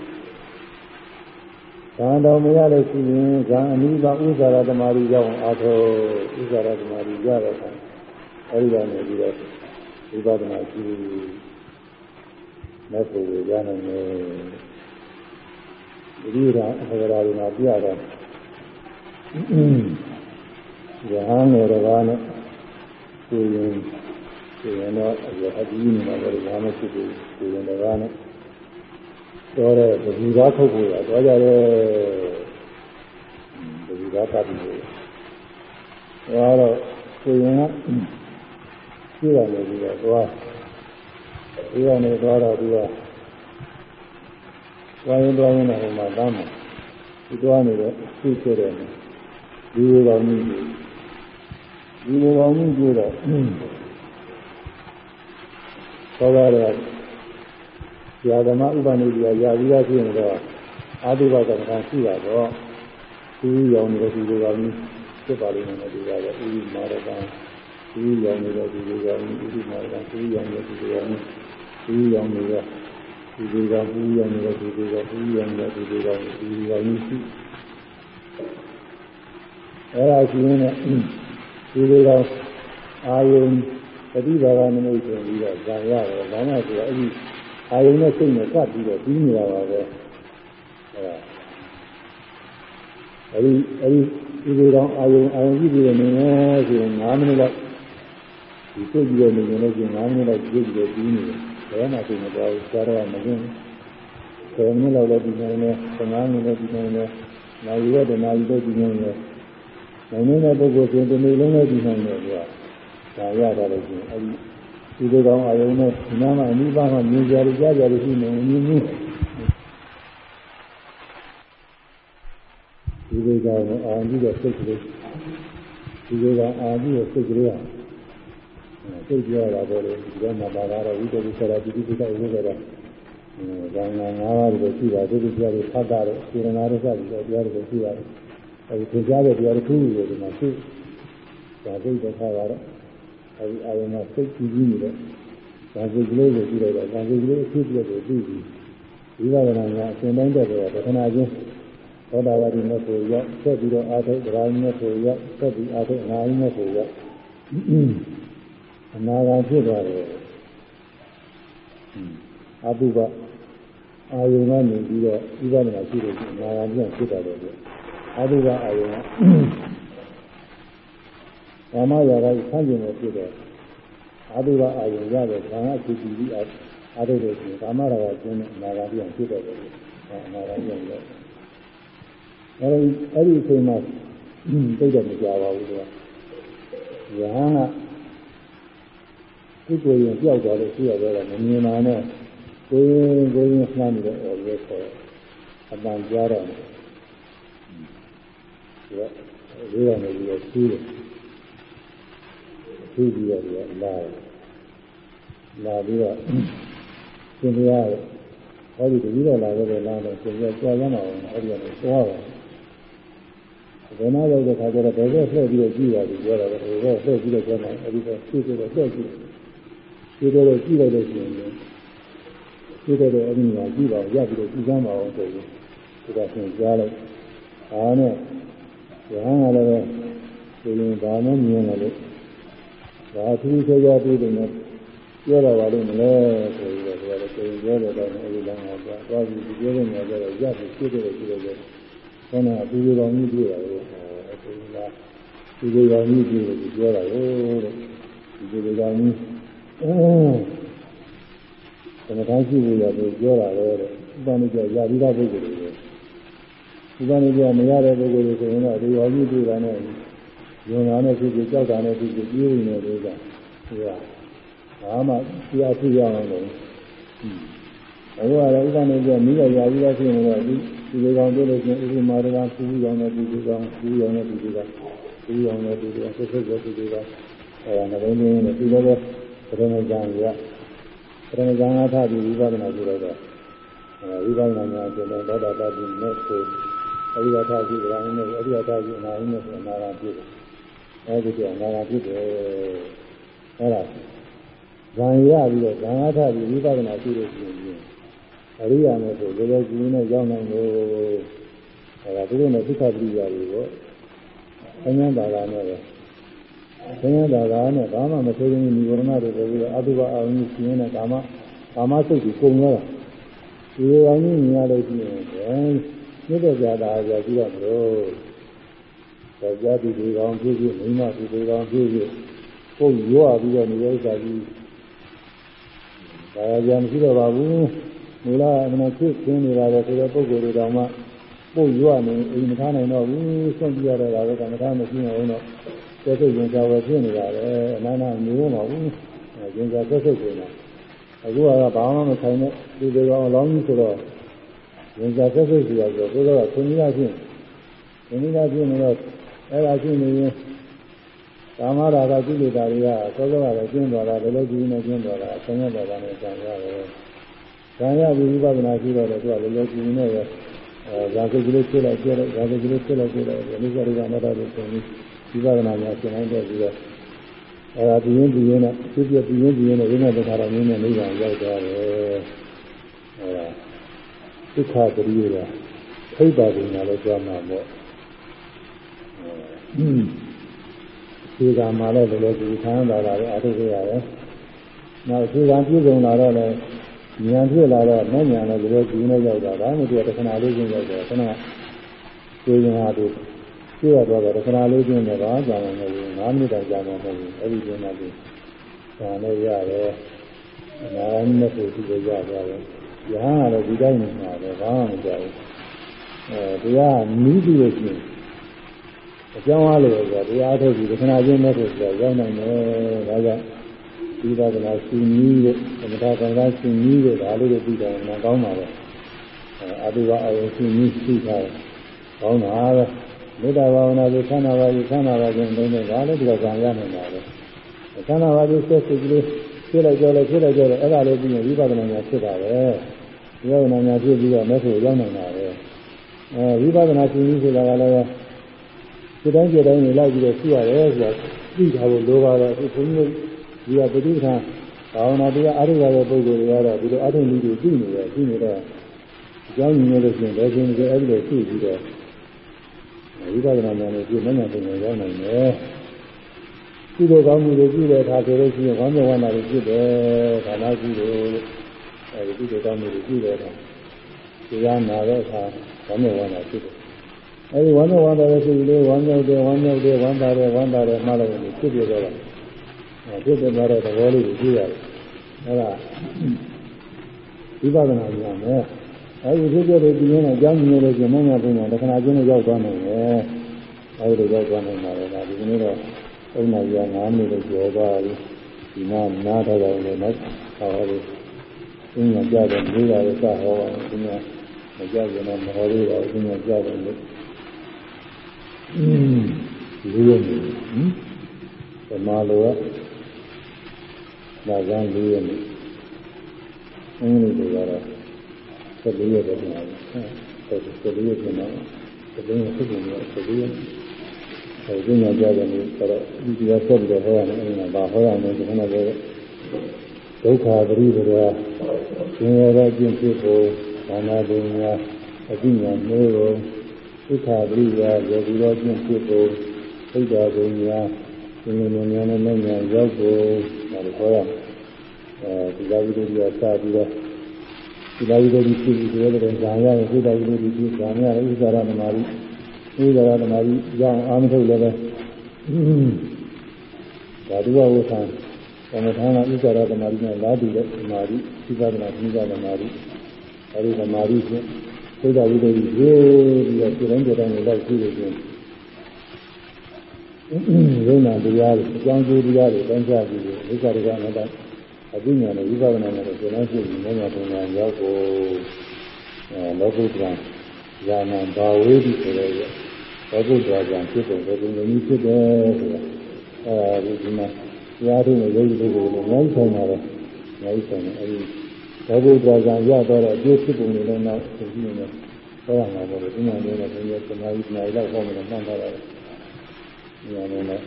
ဇာတော်မရလို့ရှိရင်ဇာအနိဗ္ဗာန်ဥစ္စာရသမารီရောက်အောင်အထုဥစ္စာရသမารီရတဲ့အခါအဲဒီကနေပြီးတော့ဝိပဿနာရှိမဲ့ဖို့ရနိုင်တယ်ဒီလိုအဟေရာတွေမှာပြတော့ရဟန်းငယ်တစ်ပါးနဲ့ကိုရင်ကိုရင်တော့အကြီးနေမှာပဲဘာမှဖြစ်ဘူးကိုရင်တစ်ပါးနဲ့ တော့တဲ့ဒီကားထုတ်ဖို့ရတော့ကြတယ်ဒီကားတတ်ပြီးတော့တော့ကိုရင်ကရှိရတယ်ပြီးတော့သွားဒီကနေသွားတော့သူကဝိုင်းသွားရင်လည်းဟိုမှာတမ်းမှာဒီသွားနေတော့သိခဲ့တယ်ဒီလိုကောင်းကြီးဒီလိုကောင်းကြီးပြောတော့သောတာရ ဇာဓမ္မဥပနိဒေယရာပြီးသားဖြစ်နေတော့အာဓိဘကံခံရှိတာတော့ဒီရောင်နေတဲ့ဒီလိုကောင်းကြီးဖြစ်ပါလိမ့်မယ်ဒီကလည်းဥမာရကံဒီရောင်နေတဲ့ဒီလိုကောင်းကြီးဥမာရကံဒီရောင်နေတဲ့ဒီလိုကောင်းကြီးဒီရောင်နေတဲ့ဒီဒီကပူရနေတဲ့ဒီဒီကပူရနေတဲ့ဒီဒီကဒီဒီကရင်းရှိအဲ့ဒါရှိရင်လည်းဒီဒီကအာယုံပฏิဘာဝနမိတ်ဆိုပြီးတော့ဇာရတယ်ဘာမှဆိုတော့အဲ့ဒီ အာယုံနဲ့စိတ်နဲ့ကပ်ပြီးတော့ပြီးနေတာပါပဲအဲ့ဒါအဲ့ဒီအဲ့ဒီဒီဒီကအာယုံအာယုံကြည့်ပြီးနေနေဆိုရင်9မိနစ်လောက်ဒီစိတ်ပြီးနေနေလို့ရှိရင်9မိနစ်လောက်ကြည့်ပြီးတော့ပြီးနေတယ်ဘယ်မှသိမသွားဘူးစားတော့မင်းဆယ်မိနစ်လောက်လည်းဒီနေနေ15မိနစ်ဒီနေနေနိုင်ရတဲ့နိုင်တဲ့ဒီနေနေနိုင်နေတဲ့ပုဂ္ဂိုလ်ဆိုရင်ဒီနေ့လုံးလည်းဒီနေနေကြဒါရတာလို့ရှိရင်အဲဒီ ဒီလိုကောင်းအယုံနဲ့ဒီနာမှာအနိဗ္ဗာန်မှာမြင်ကြရကြကြလို့ရှိနေမြင်မြင်ဒီလိုကောင်းအာရုံတဲ့စိတ်ကလေးဒီလိုကောင်းအာရုံတဲ့စိတ်ကလေးစိတ်ပြောတာပေါ့လေဒီကမှာပါလာတော့ဝိတ္တဝိသရာတိတိတိကဥပ္ပဒါအဲဒါငါငါးပါးကိုရှိတာဒီလိုပြောလို့ဖတ်တာတော့စေရနာရစပြီးတော့တရားတွေကိုရှိရတယ်အဲဒီသင်ကြားတဲ့တရားတစ်ခုကိုဒီမှာရှိဒါစိတ်တော့ခါရတော့ အဲဒီအာရုံကစိတ်ကြည့်ကြည့်နေတော့ဒါစိတ်ကလေးကိုကြည့်လိုက်တော့ဒါစိတ်ကလေးအဖြစ်အပျက်ကိုသိပြီးဒီဝါဒနာကအစဉ်တိုင်းတက်တော့ပထနာချင်းသောတာပတိမေဖို့ရောက်ဆက်ပြီးတော့အာထုဒရာမေဖို့ရောက်ဆက်ပြီးအာထုအနာယမေဖို့ရောက်အနာဂတ်ဖြစ်သွားတယ်အတုပအာယုံကနေပြီးတော့ဥပဒနာရှိလို့အနာဂတ်ပြန်ဖြစ်သွားတယ်ဆိုအတုပအာယုံက ဓမ္မရာဂဆန်းကျင်နေဖြစ်တယ်အတုပအာယုံရတဲ့ဘာအဖြစ်ပြီးအာထုလို့ရှိရင်ဓမ္မရာဂကျင်းတဲ့အနာဂတ်ပြန်ဖြစ်တယ်လို့အနာဂတ်ပြန်ရတယ်အဲဒီအဲ့ဒီအချိန်မှာသိတယ်မကြပါဘူးကွာယဟန်ကကိုယ်ကိုယ်ရင်ပြောက်သွားလို့ရှိရတော့မမြင်ပါနဲ့ကိုယ်ရင်ကိုယ်ရင်နှမ်းနေတဲ့အော်ရဲခေါ်အပန်ကြားတော့ဒီကလေးရနေပြီးတော့ရှိတယ် ရှိပြီးတော့လာလာပြီးတော့သင်တရားဟောဒီတတိယလာခဲ့တဲ့လမ်းတော့သင်ရကြာရမှာအောင်အဲ့ဒီကနေသွားပါဘယ်နာရောက်တဲ့ခါကျတော့ဘယ်ကလှည့်ပြီးတော့ကြည့်ရတယ်ပြောတာပဲဘယ်ကလှည့်ပြီးတော့ကျမ်းတယ်အဲဒီကဖြည့်ပြီးတော့လှည့်ကြည့်ဖြည့်တော့ကြည့်လိုက်လို့ရှိရင်ဖြည့်တော့အဲ့ဒီမှာကြည့်ပါရပြီးတော့ကြည့်စမ်းပါအောင်ဆိုရင်ဒီကသင်ကြားလိုက်အားနဲ့ရဟန်းကလည်းဒီရင်ဘာမှမြင်တယ်လို့ ဒါသူဆိုကြပြီးတယ်နဲ့ပြောတော့ပါလိမ့်မလဲဆိုပြီးတော့ဒီကလည်းပြောတယ်တော့အဲဒီလမ်းကသွားသွားပြီးဒီပြောနေကြတော့ရပြီဖြစ်တယ်ဖြစ်တယ်ဆိုတော့အတူတူကောင်းကြီးတွေ့ရတယ်အဲဒီကဒီလိုကောင်းကြီးတွေ့တယ်ပြောတာကိုတဲ့ဒီလိုကောင်းကြီးအဲသမထရှိလို့ရတယ်ပြောတာလေတဲ့ဥပနိကျရာပြီးသားပုဂ္ဂိုလ်တွေဥပနိကျမရတဲ့ပုဂ္ဂိုလ်တွေဆိုရင်တော့ဒီရောကြီးတွေ့တာနဲ့ ယုံနာနဲ့ဖြစ်ဖြစ်ကြောက်တာနဲ့ဖြစ်ဖြစ်ပြေးနေတယ်ကဒီကဘာမှတရားသိရအောင်လို့အခုကလည်းဥပနိကျမိရရာပြီးသားဖြစ်နေတော့ဒီဒီလိုကောင်တွေ့လို့ချင်းဥပမာတကပူရောင်တဲ့ဒီလိုကောင်ပူရောင်တဲ့ဒီလိုကောင်ပူရောင်တဲ့ဒီလိုကောင်ဆက်ဆက်တဲ့ဒီလိုကောင်အဲဒါနဲ့ဘယ်နည်းနဲ့ဒီလိုပဲပရမဇန်ရပရမဇန်အားထားပြီးဝိပဿနာပြုလိုက်တော့ဝိပဿနာများကျတော့သောတာပတိမဲ့ဆိုအရိယထာရှိကြတယ်နဲ့အရိယထာရှိအနာရင်းနဲ့ဆိုအနာရပြည့်တယ် အဲဒီကအနာရပြည့်တယ်အဲဒါဇံရပြီးတော့ဇံအားထားပြီးဝိပဿနာပြုလို့ရှိရင်အရိယာနဲ့ဆိုလောလောကူနဲ့ရောက်နိုင်လို့အဲဒါသူတို့နဲ့သုခပရိယာတွေပေါ့အញ្ញံတာကနဲ့ပဲဆင်းရဲတာကနဲ့ဘာမှမသိရင်ဒီဝရဏတွေပဲပြီးတော့အတုပအာရုံကြီးရှင်းတဲ့ကာမကာမစိတ်ကြီးကုန်သွားတာဒီလိုအောင်ကြီးမြင်ရလို့ရှိရင်မြစ်တဲ့ကြတာကြာကြည့်ရမလို့ တော့ကြာတိဒီကောင်ပြည့်ပြည့်မိမဒီဒီကောင်ပြည့်ပြည့်ပုံရွာပြီးတော့နေရဥစ္စာကြီးဒါကြံမရှိတော့ပါဘူးမူလအမှန်ဖြစ်ခင်းနေရတယ်ဆိုတဲ့ပုံကိုယ်တွေတောင်မှပုံရွာနေအိမ်မထားနိုင်တော့ဘူးစွန့်ကြည့်ရတော့တာပဲကမ္မထာမရှိအောင်တော့သက်သက်ရင်သာဝဖြစ်နေတာပဲအနာနာမျိုးမဟုတ်ဘူးရင်သာသက်သက်နေတာအခုကဘာမှမဆိုင်တဲ့ဒီလိုကောင်အလောင်းကြီးဆိုတော့ရင်သာသက်သက်စီရဆိုတော့ကိုယ်ကခွင့်ရချင်းခွင့်ရချင်းနေတော့ အဲ့ဒါရှိနေရင်ကာမရာဂကိလေသာတွေကသောသောကလည်းကျင်းသွားတာလည်းလည်းကြီးနေကျင်းသွားတာဆင်းရဲတော်တာနဲ့ဆံရတယ်။ဆံရပြီးဝိပဿနာရှိတော့လည်းသူကလည်းလည်းကြီးနေရဲ့အဲဇာကိကလေးဖြစ်လိုက်ပြလိုက်ဇာကိကလေးဖြစ်လိုက်ပြလိုက်ဒီလိုကြရတာတော့ဆိုပြီးဝိပဿနာများရှင်းနိုင်တဲ့ပြီးတော့အဲဒါဒီရင်ဒီရင်နဲ့ဖြစ်ဖြစ်ဒီရင်ဒီရင်နဲ့ဝိညာဉ်တခါတော်မျိုးနဲ့နိဗ္ဗာန်ရောက်သွားတယ်အဲဒါဒုက္ခပရိယေတာခိဗ္ဗဗုဏ္ဏလည်းကြွားမှာပေါ့ ဒီကမှာလည်းဘယ်လိုဒီခံရတာလဲအထုခဲ့ရတယ်နောက်ဒီကံပြည့်စုံလာတော့လည်းဉာဏ်ဖြစ်လာတော့မဉာဏ်လည်းဒီလိုဒီနဲ့ရောက်တာဒါမှမဟုတ်တခဏလေးချင်းရောက်တယ်ခဏကိုယ်ရင်ဟာတို့ပြည့်ရတော့တယ်ခဏလေးချင်းလည်းဘာကြောင်မဟုတ်ဘူး9မိနစ်တောင်ကြာမှာမဟုတ်ဘူးအဲ့ဒီကျင်းမှဒီဒါလည်းရတယ်နာမည်နဲ့ကိုဒီလိုရသွားတယ်ရဟန်းကလည်းဒီတိုင်းနေမှာပဲဘာမှမကြောက်ဘူးအဲတရားနီးပြီးလို့ရှိရင် အကြောင်းအားလို့ဆိုတော့တရားထုတ်ပြီးခဏချင်းနဲ့ဆိုတော့ရောက်နိုင်တယ်ဒါကြောင့်ဒီသာကနာရှင်ကြီးတဲ့သမထကံကရှင်ကြီးတဲ့ဒါလေးတွေပြီးတော့နာကောင်းပါပဲအဲအတုဝအယုရှင်ကြီးရှိတာကောင်းတာပဲမေတ္တာဘာဝနာကိုသံဃာပါးကိုသံဃာပါးခြင်းလုံးနဲ့ဒါလည်းဒီကံရနိုင်တာပဲသံဃာပါးကိုဆက်စိတ်ကလေးဖြစ်လိုက်ကြလဲဖြစ်လိုက်ကြလဲအဲ့ဒါလေးပြီးရင်ဝိပဿနာညာဖြစ်တာပဲဝိပဿနာညာဖြစ်ပြီးတော့မဲ့ဖို့ရောက်နိုင်တာပဲအဲဝိပဿနာရှင်ကြီးဆိုတာကလည်း ဒီတိုင်းဒီတိုင်းနေလိုက်ပြီးတော့ရှိရတယ်ဆိုတော့သိတာကိုလိုပါတယ်အခုဘုန်းကြီးဒီကပဋိဌာဘာဝနာတရားအားရတဲ့ပုဂ္ဂိုလ်တွေကတော့ဒီလိုအထုံးနည်းတွေသိနေတယ်သိနေတော့အကြောင်းရင်းလို့ရှိရင်ဘယ်ချိန်ကြအဲ့ဒီလိုသိပြီးတော့ဝိပဿနာဉာဏ်နဲ့ပြည့်မနဲ့ပုံရောက်နိုင်တယ်ကုသိုလ်ကောင်းမှုတွေပြုတဲ့အခါဆိုလို့ရှိရင်ဝမ်းမြောက်ဝမ်းသာတွေဖြစ်တယ်ဌာနကုသိုလ်အဲဒီကုသိုလ်ကောင်းမှုတွေပြုတဲ့အခါတရားနာတဲ့အခါဝမ်းမြောက်ဝမ်းသာဖြစ်တယ် အဲဒီဝမ်းမြောက်ဝမ်းသာတဲ့စိတ်ကလေးဝမ်းမြောက်တယ်ဝမ်းမြောက်တယ်ဝမ်းသာတယ်ဝမ်းသာတယ်မှလည်းဖြစ်ပြတော့တာအဲဖြစ်ပြသွားတဲ့သဘောလေးကိုကြည့်ရတယ်အဲဒါဝိပဿနာဉာဏ်နဲ့အဲဒီဖြစ်ပြတဲ့ဒီရင်းနဲ့အကြောင်းမြင်လို့ရှိရင်မညာပညာတခဏချင်းနဲ့ရောက်သွားနိုင်တယ်အဲဒီလိုရောက်သွားနိုင်ပါတယ်ဒါဒီကနေ့တော့ဥနာကြီး9မိနစ်လောက်ကျော်သွားပြီဒီမှာနားတော့တယ်လည်းနောက်ဟောတယ်အင်းညာကြတယ်လေးတာလည်းစဟောပါတယ်ဒီမှာမကြရင်တော့မဟောသေးပါဘူးအင်းညာကြတယ်လို့ အင်းလေးရနေဟင်ဓမ္မလိုကဒါကလေးရနေအင်းလေးတွေကတော့ဆက်လေးရတယ်ပြန်တယ်ဆက်ဆက်လေးရပြန်တော့တဲ့င်းဖြစ်နေတယ်ဆက်လေးရအဲဒီညကြတယ်လို့ဆိုတော့ဒီကဆက်ပြီးတော့ဟောရမယ်အဲ့ဒါဘာဟောရမလဲဒီကနေ့လည်းဒုက္ခပရိဒေဝရှင်ရတဲ့ကျင့်ဖြစ်ဖို့ဘာနာပညာအသိဉာဏ်မျိုးကို သိက္ခာပရိယာယောဂီတော်ကျင့်ဖြစ်ဖို့သိတာဘုံများသင်္ကေတဉာဏ်နဲ့ဉာဏ်ရောက်ဖို့ဒါလိုခေါ်ရအဲဒီလာဝိဒ္ဓိကစပြီးတော့ဒီလာဝိဒ္ဓိဖြစ်ပြီးတော့လည်းဇာရရဲ့သိတာဝိဒ္ဓိဖြစ်ဇာရရဲ့ဥစ္စာရသမารိဥစ္စာရသမารိရောင်းအာမထုတ်လည်းပဲဒါတူဝဝဆံသမထနာဥစ္စာရသမารိနဲ့လာတူတဲ့သမารိသီသနာသီသသမารိအဲဒီသမารိဖြင့်သိတာဝိဒ္ဓိရေးပြီးတော့ း ဒီတိုင်းဒီတိုင်းလိုက်ကြည့်လို့ချင်းရုံနာတရားတွေအကြောင်းကျိုးတရားတွေတန်းကြပြီးဒုက္ခတွေကလည်းအသိဉာဏ်နဲ့ဝိပဿနာနဲ့ကိုယ်လုံးရှိပြီးဉာဏ်ပညာရောက်ဖို့အဲလောကုတ္တရာဉာဏ်ဘာဝေဒီဆိုတဲ့လောကုတ္တရာဉာဏ်ဖြစ်တဲ့ဘယ်လိုမျိုးဖြစ်တယ်ဆိုတာအဲဒီဒီမှာတရားထုံးနဲ့ယောဂီတွေကိုလည်းအများကြီးဆိုင်ပါတယ်အများကြီးဆိုင်တယ်အဲဒီလောကုတ္တရာဉာဏ်ရတော့တဲ့အကျိုးဖြစ်ပုံတွေလည်းနောက်သိနေတယ် ဟောရမှာပေါ့လေဒီမှာလည်းဘုရားသမာဓိပညာလောက်ဟောမယ်မှန်ထားတယ်ညာနေနဲ့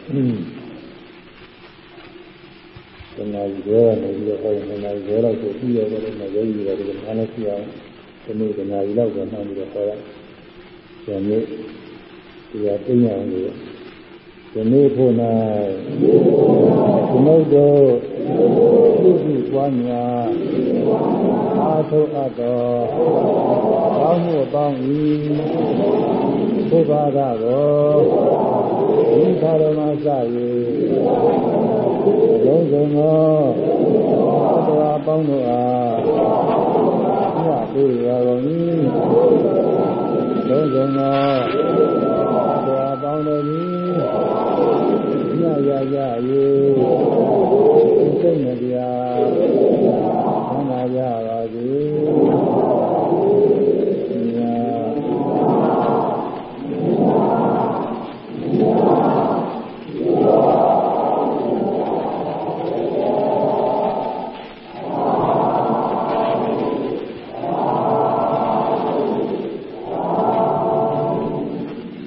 သမာဓိရောနေပြီးတော့ဟောရင်သမာဓိရောတော့ကိုပြီးရောတော့မယောဂီတွေကလည်းအားလည်းရှိအောင်ဒီနေ့သမာဓိလောက်တော့မှန်ပြီးတော့ဟောရဆယ်နှစ်ဒီကသိညာအောင်လို့ဒီနေ့ဖို့၌သမုဒ္ဒော ပြုစုပွားများအာထုအပ်သောကောင်းမှုပေါင်း၏သိပါကတော့ဒီသာရမစ၍လုံးစုံသောသတ္တဝါပေါင်းတို့အားမြတ်ပေးရကုန်၏လုံးစုံသောသတ္တဝါပေါင်းတို့သည်မြတ်ရရ၍ me